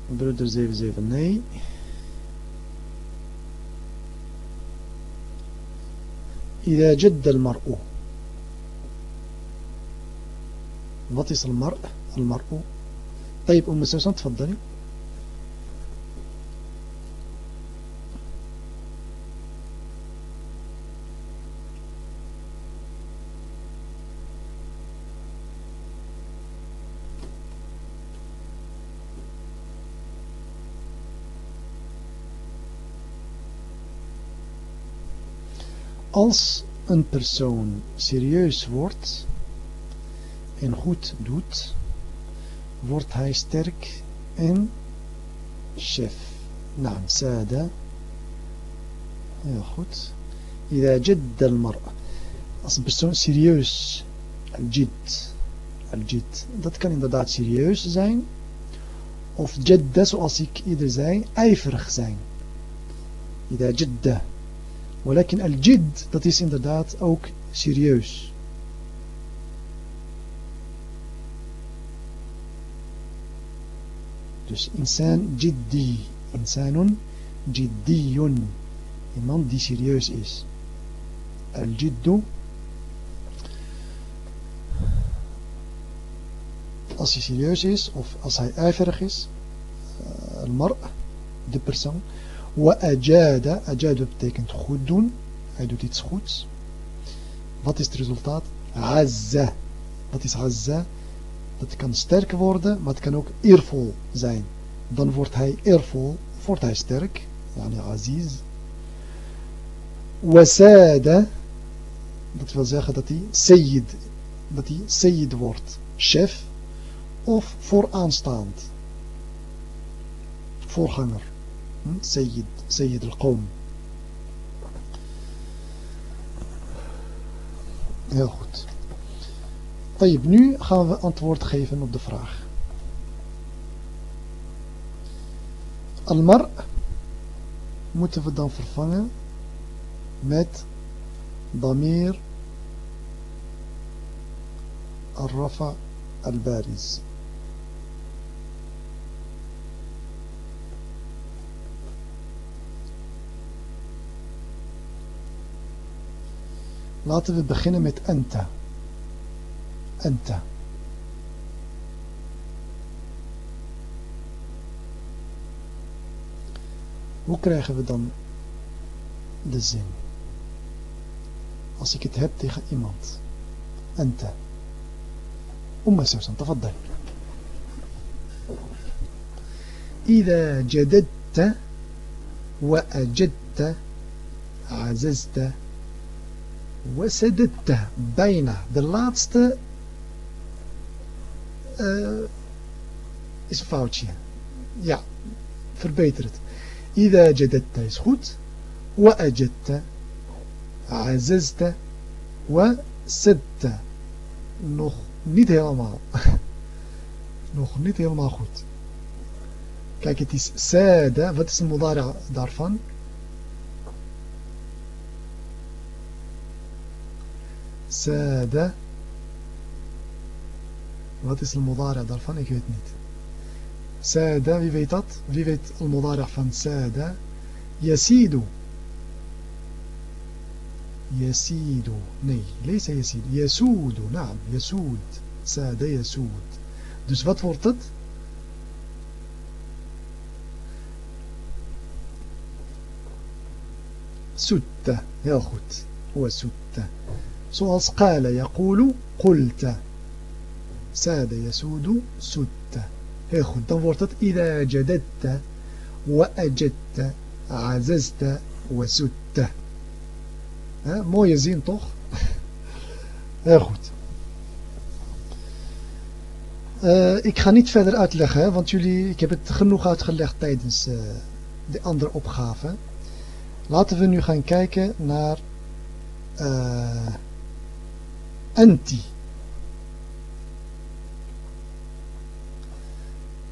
broeder 77 nee إذا جد المرء Wat is المرء المرء طيب أم سوسن تفضلي Als een persoon serieus wordt en goed doet, wordt hij sterk en chef. Nou, Sada Heel goed. إذا جد المرء als een persoon serieus al-jid al-jid dat kan inderdaad serieus zijn of jadda zoals ik eerder zei ijverig zijn إذا جد ولكن الجد dat is inderdaad ook serieus dus insan jiddi insanun jiddiyun iemand die serieus is al-jiddu als hij serieus is of als hij ijverig is al-mar de persoon wa ajada ajada betekent goed doen hij doet iets goeds wat is het resultaat azza wat is azza dat kan sterk worden maar het kan ook eervol zijn. Dan wordt hij eervol wordt hij sterk. Yani aziz. Wasada dat wil zeggen dat hij sayyid dat hij sayyid wordt. Chef of vooraanstaand. Voorganger. Hm? sayyid sayyid al-qawm. Heel goed nu gaan we antwoord geven op de vraag. Almar moeten we dan vervangen met Damir Al-Rafa Al-Bariz. Laten we beginnen met Anta. Anta. Hoe krijgen we dan de zin? Als ik het heb tegen iemand. Anta. أم سوسن تفضل إذا جددت وأجدت عززت وسددت bijna de laatste uh, is een foutje ja verbeter het إذا جددت is goed وأجدت عززت وسدت nog niet helemaal nog niet helemaal goed kijk het is sada wat is de modara daarvan ساد wat is المضارع daarvan ik weet niet ساد wie weet dat wie weet المضارع van ساد يسيد يسيد nee ليس يسيد يسود نعم يسود ساد يسود dus wat wordt het سدت heel goed هو سدت zoals قال يقول قلت Sada yasudu sutta. Heel goed, dan wordt het ida jadetta wa ajetta azazta wa mooie zin toch? Heel goed. Ik ga niet verder uitleggen, want jullie, ik heb het genoeg uitgelegd tijdens eh, de andere opgave. Laten we nu gaan kijken naar uh, anti.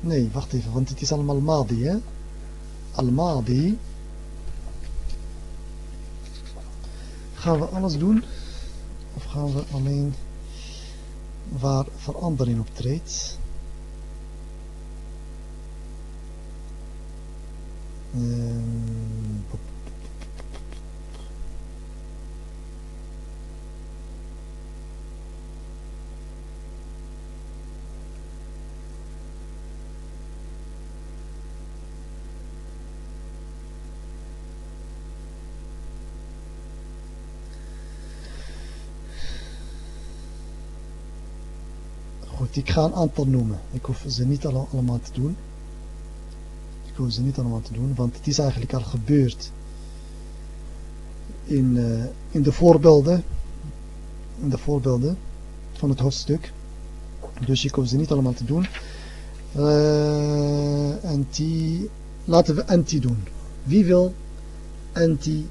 Nee, wacht even, want het is allemaal madi, hè? Al-madi. Gaan we alles doen? Of gaan we alleen waar verandering optreedt? Um, ik ga een aantal noemen. Ik hoef ze niet allemaal te doen. Ik hoef ze niet allemaal te doen, want het is eigenlijk al gebeurd in, uh, in de voorbeelden. In de voorbeelden van het hoofdstuk. Dus ik hoef ze niet allemaal te doen. Uh, anti, laten we anti doen. Wie wil anti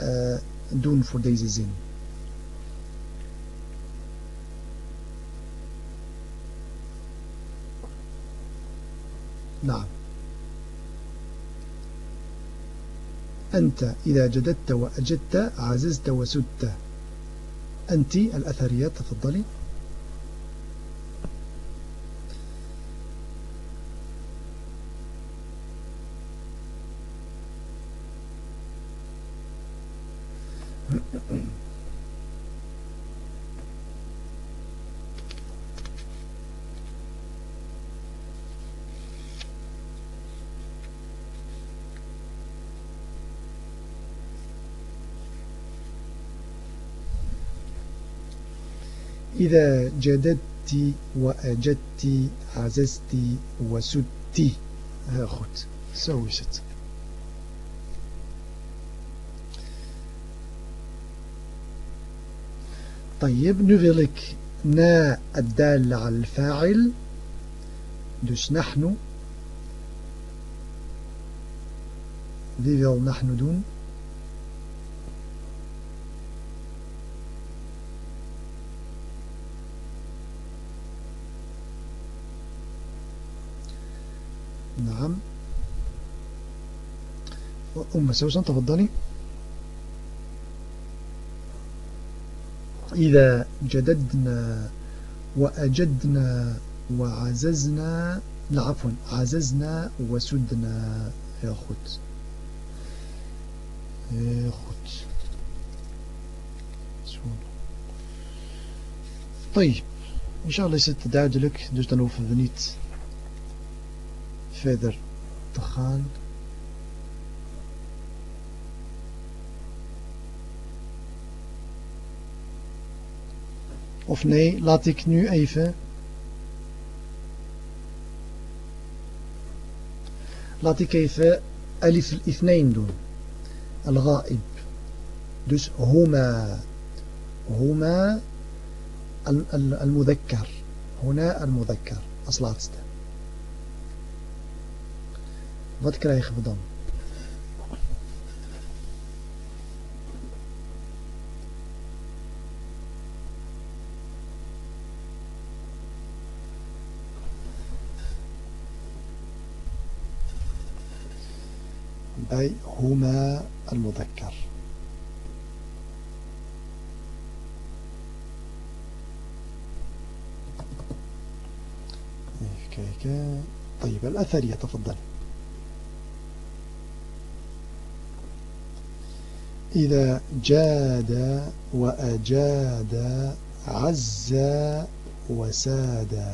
uh, doen voor deze zin? نعم. أنت إذا جددت وأجدت عززت وسدت. أنت الأثريات تفضلي. إذا جددت وأجدت عززت وسدت goed zo is het طيب ik na الدال على الفاعل. dus نحن. Wil نحن doen نعم أم سوسن تفضلي. إذا جددنا وأجدنا وعززنا لا عفوا عززنا وسدنا. يا خد يا خد طيب إن شاء الله ست دعوة لك. دوش دانوفة فنيت فيدر تخال Of nee, laat ik nu even... Laat ik even alif al-ithnain doen. Al-ghaib. Dus huma. Huma al-mudhakkar. Huna al-mudhakkar. Als laatste. Wat krijgen we dan? أي هما المذكر. طيب الأثر يتفضل إذا جاد وأجاد عز وساد.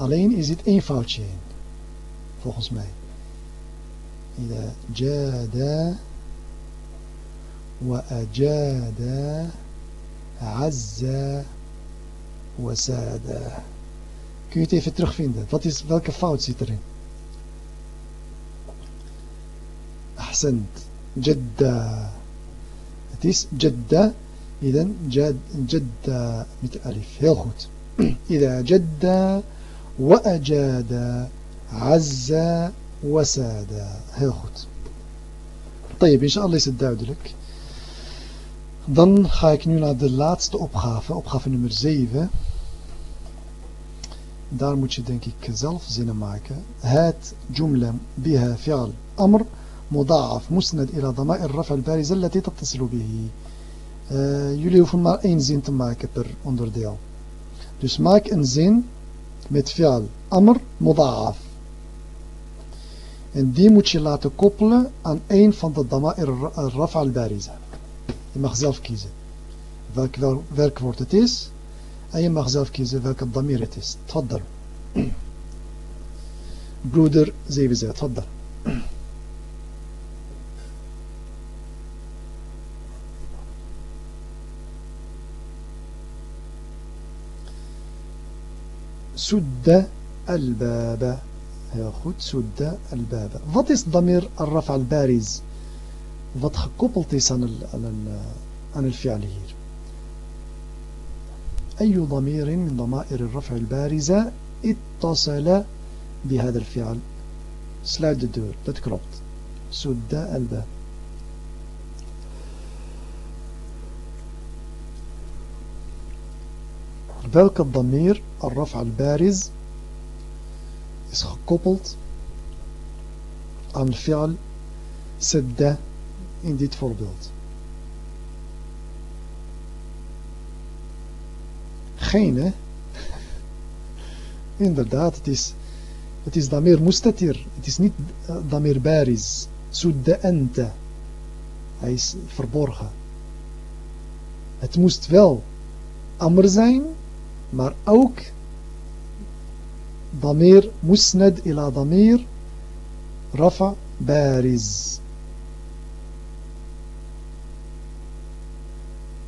ألين is dit een foutje volgens mij إذا جاد وأجاد عز وساد. كيف تيفي ترخ فين ده فاتيس فالك فاوت سيترين أحسنت جدة فاتيس جدة إذا جد جد متألف هيل خوت إذا جد وأجاد عز وساد heel goed طيب الله is het duidelijk dan ga ik nu naar de laatste opgave opgave nummer 7 daar moet je denk ik zelf zinnen maken het jumla biha fi'al amr مضاعف مسند إلى ضمائر الرفع البارزة التي تتصل به uh, jullie hoeven maar één zin te maken per onderdeel dus maak een zin met fi'al amr muda'af en die moet je laten koppelen aan één van de dama'ir al-rafa al-bariza je mag zelf kiezen welk werkwoord het is en je mag zelf kiezen welke damir het is tfaddal broeder 7 tfaddal سد الباب Heel goed, sudda al-baba. Wat is damir al-raf al-bariz? Wat gekoppeld is aan al-fi'al hier. أي ضمير من ضمائر الرفع البارزة اتصل بهذا الفعل sluit de deur, dat klopt سد الباب welke ضمير الرفع البارز is gekoppeld aan fi'al sedda in dit voorbeeld. Gene, inderdaad, het is, het is damir mustatir, het is niet uh, damir bariz, sudda ente. Hij is verborgen. Het moest wel amr zijn, maar ook damir musnad ila damir rafa bariz.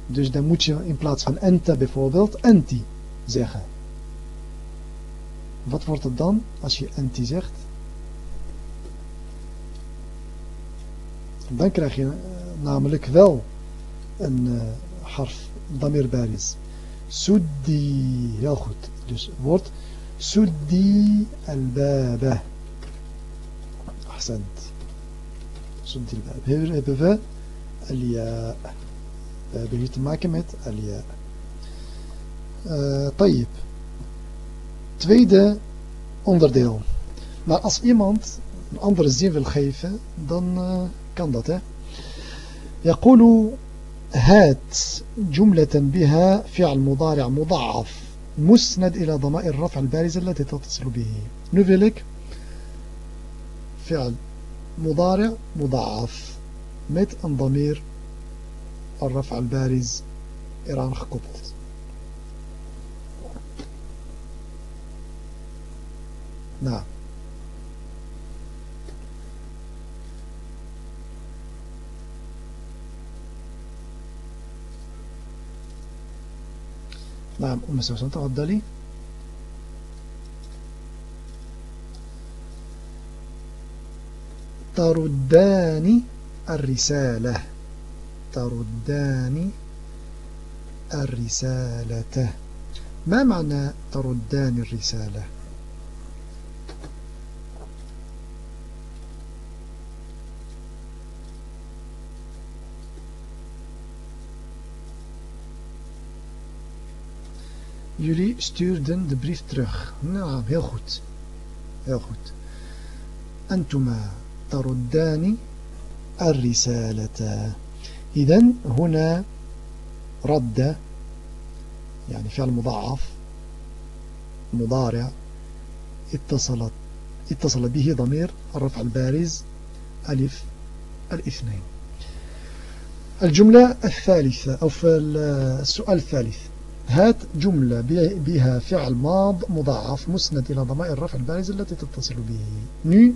Dus dan moet je in plaats van ente bijvoorbeeld enti zeggen. Wat wordt het dan als je enti zegt? Dan krijg je namelijk wel een uh, harf damir bariz. Suddi, heel goed. Dus woord سدي الباب. أحسنت. سدي الباب. هي الباب الياء. باب هي تماكمت الياء. آه، طيب. تويدة اندر ديل maar als iemand een andere zin wil geven dan kan يقول هات جملة بها فعل مضارع مضعف مسند إلى ضمائر الرفع البارزة التي تتصل به. welk فعل. مضارع. مضاعف. met een ضمير. الرفع البارز. eraan gekoppeld. Nou. نعم أم سوسن تفضلي. تردان الرسالة. تردان الرسالة. ما معنى تردان الرسالة؟ Jullie stuurden de brief terug. Nou, heel goed. Heel goed. أنتما تردان الرسالة إذن هنا رد يعني فعل مضاعف مضارع اتصلت اتصل به ضمير الرفع البارز ألف الاثنين الجملة الثالثة أو السؤال الثالث هات جملة بها فعل ماض مضاعف مسند إلى ضمائر الرفع البارز التي تتصل به. nu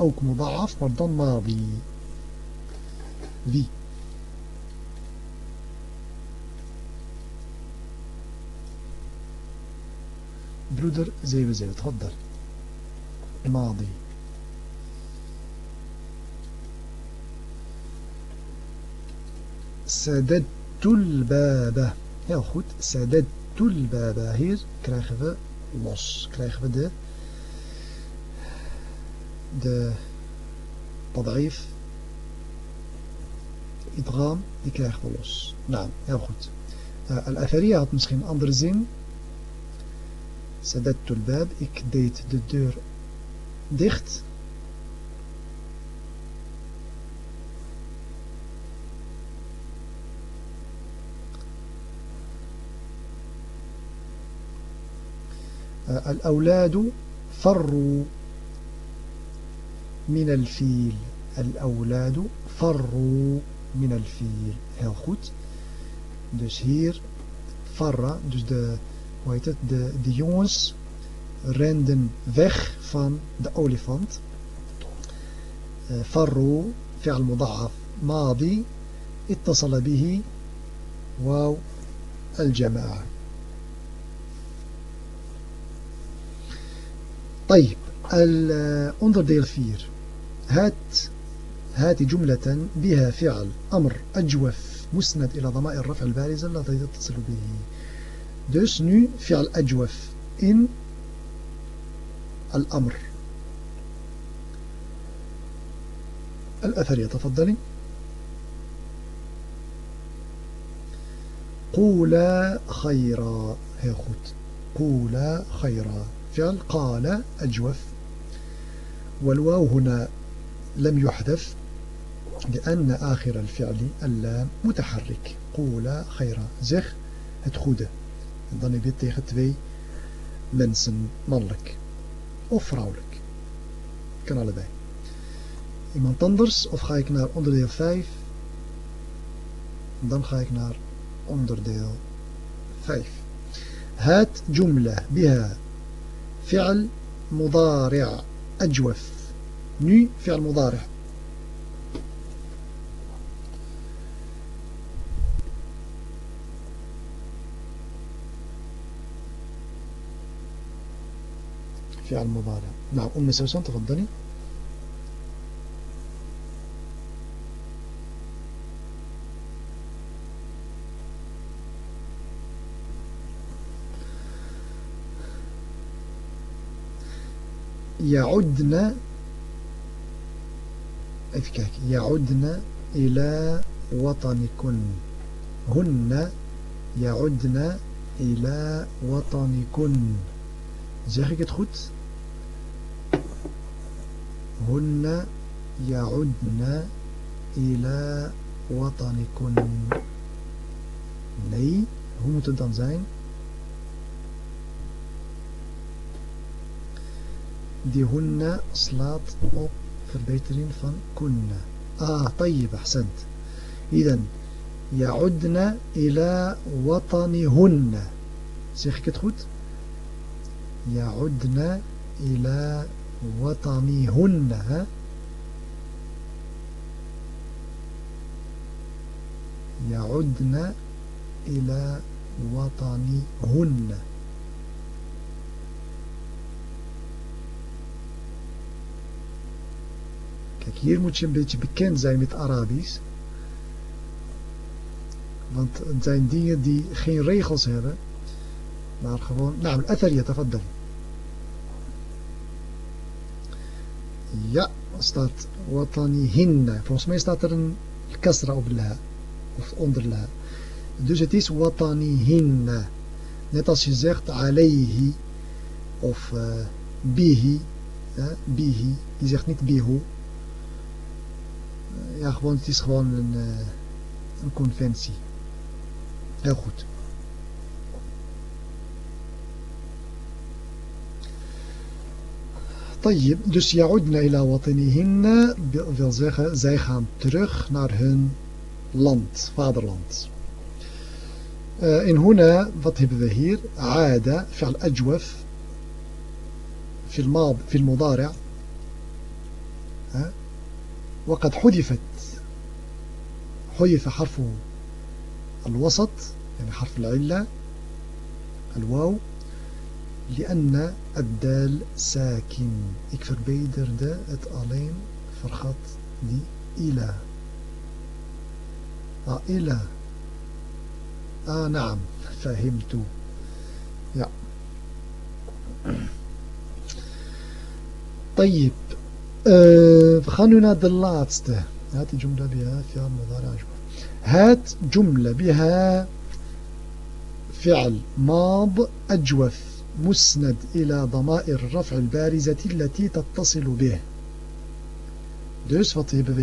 أوك مضاعف مردان ماضي. في. برودر زي وزي تفضل. ماضي. سددت الباب. Heel goed. Sadadtul baba. Hier krijgen we los. Krijgen we de de tad'if idgham. Die krijgen we los. Nou, heel goed. Uh, Al-Athariya had misschien een andere zin. Sadadtul bab. Ik deed de deur dicht. الأولاد فروا من الفيل. الأولاد فروا من الفيل. Heel goed. Dus hier farra dus de hoe heet het? De, de jongens renden weg van de olifant. فروا فعل مضاعف ماضي اتصل به واو الجماعة طيب الأندرديل 4 هات هات جملة بها فعل أمر أجوف مسند إلى ضمائر الرفع البارزة التي تتصل به. dus nu فعل أجوف. in الأمر. الأثر يتفضلي. قولا خيرا. heel goed. قولا خيرا. الفعل قال أجوف. والواو هنا لم يحدث لأن آخر الفعل اللام متحرك قول خيرا زخ هتخوده ظني بيت تيختبي منسن مالك أفراولك. كان على باي. إمان تندرس. أو خايك نار naar onderdeel 5 dan ga ik naar onderdeel 5 هات جملة بها. فعل مضارع. أجوف. Nu فعل مضارع. فعل مضارع. نعم أم سوسن تفضلي. يعدن kijken يعدن إلى وطنكن. هن يعدن إلى وطنكن. zeg ik het هن يعدن إلى وطنكن. moet het dan zijn die hunna slaat op verbetering van kunna. Ah, طيب أحسنت. إذا يعدن إلى وطنهن. Zeg ik goed يعدن إلى وطنهن ها؟ يعدن إلى وطنهن. Hier moet je een beetje bekend zijn met Arabisch. Want het zijn dingen die geen regels hebben. Maar gewoon... Nou, Atharieta, wat dan? Ja, staat watanihinna. Volgens mij staat er een kasra op la. Of onder la. Dus het is Watani watanihinna. Net als je zegt alayhi. Of eh, bihi. Eh, bihi. Je zegt niet bihu. Ja, gewoon, het is gewoon een, uh, een conventie. Heel goed. طيب, dus يعودنا إلى وطنهن wil zeggen, zij gaan terug naar hun land, vaderland. Uh, in هنا, wat hebben we hier? عاد فعل أجوف في الماضي في المضارع وقد حذفت حذف حرف الوسط يعني حرف العلة الواو لأن الدال ساكن. ik verbeterde het alleen vergat die إلى آه إلى آه نعم فهمت ja طيب Uh, we gaan nu naar de laatste. هات جملة بها فعل مضارع أجوف هات جملة بها فعل ماض أجوف مسند إلى ضمائر الرفع البارزة التي تتصل به. Dus wat hebben we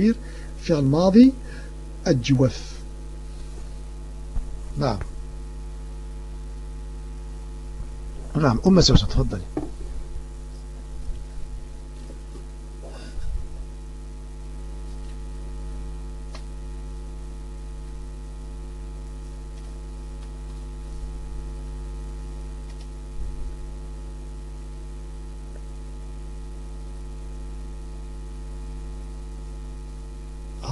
hier fi'al madi ajwaf. نعم. نعم أم سوسة تفضلي.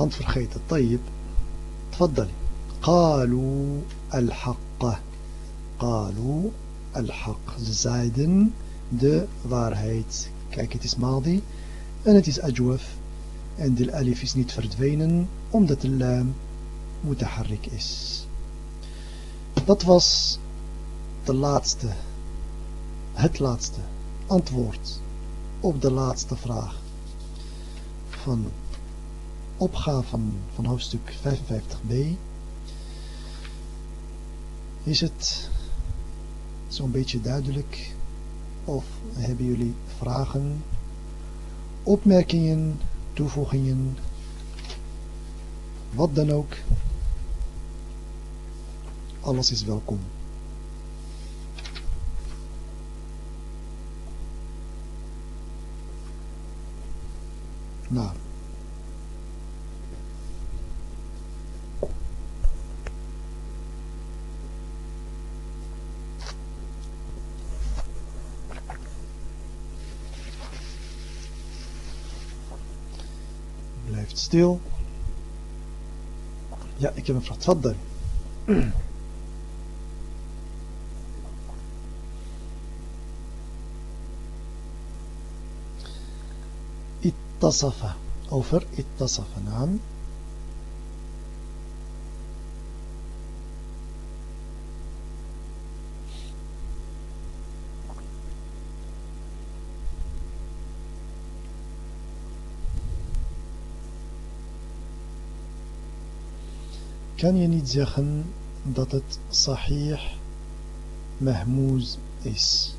hand vergeten. Tayyib. Tfaddali. Qalu Al-Hakka. Qalu al Ze zeiden de waarheid. Kijk, het is Madi. En het is Ajwaf. En de alif is niet verdwenen, omdat de laam mutaharrik is. Dat was de laatste, het laatste antwoord op de laatste vraag van opgave van, van hoofdstuk 55b. Is het zo'n beetje duidelijk? Of hebben jullie vragen, opmerkingen, toevoegingen, wat dan ook? Alles is welkom. Nou. Stil. Ja, ik heb een vraag. Tfaddel. اتصف over اتصف نعم kan je niet zeggen dat het sahih mahmouz is.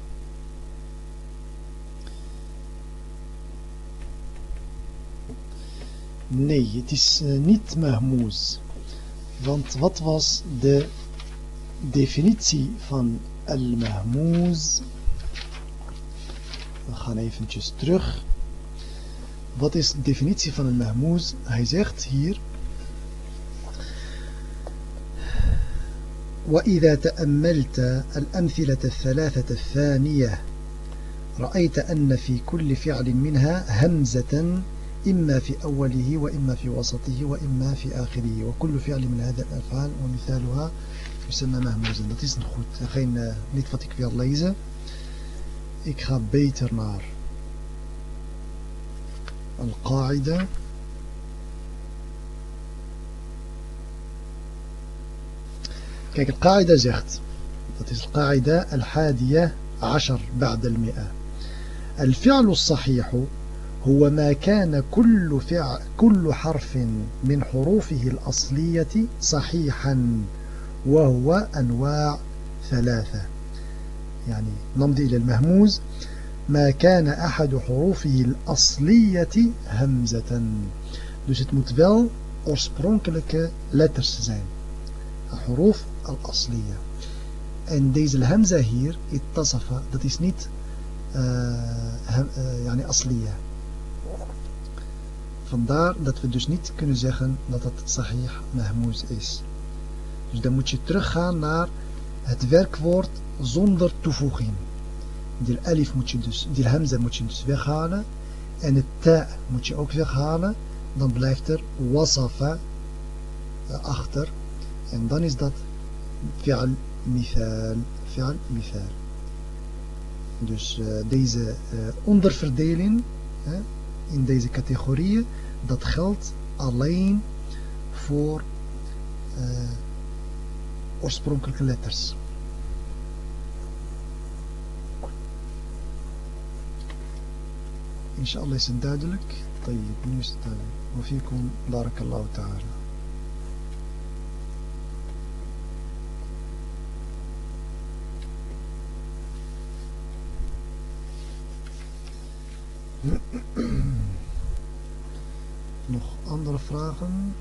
Nee, het is uh, niet mahmouz. Want wat was de definitie van al-mahmouz? We gaan eventjes terug. Wat is de definitie van al-mahmouz? Hij zegt hier وإذا تأملت الأمثلة الثلاثة الثانية رأيت أن في كل فعل منها همزة إما في أوله وإما في وسطه وإما في آخره. وكل فعل من هذه الأفعال ومثالها يسمى مهموزا dat is goed geen, uh, niet wat ik wil lezen ik ga beter naar القاعدة Kijk, het qaida zegt, القاعدة الحادية عشر بعد المئة. الفعل الصحيح هو ما كان كل, فعل كل حرف من حروفه الأصلية صحيحا وهو أنواع ثلاثة. يعني نمضي إلى المهموز. ما كان أحد حروفه الأصلية همزة. dus het moet wel oorspronkelijke letters zijn al-asliya. En deze hamza hier, ittasafa, dat is niet uh, yani. Vandaar dat we dus niet kunnen zeggen dat het sahih mahmouz is. Dus dan moet je teruggaan naar het werkwoord zonder toevoeging. Die alif moet je dus, die hamza moet je dus weghalen. En het ta moet je ook weghalen. Dan blijft er wasafa achter. En dan is dat fi'al mithal. Fi'al mithal. Dus uh, deze uh, onderverdeling uh, in deze categorieën, dat geldt alleen voor oorspronkelijke letters. Inshallah is het duidelijk. طيب nu is het duidelijk. وفيكم بارك الله Nog andere vragen?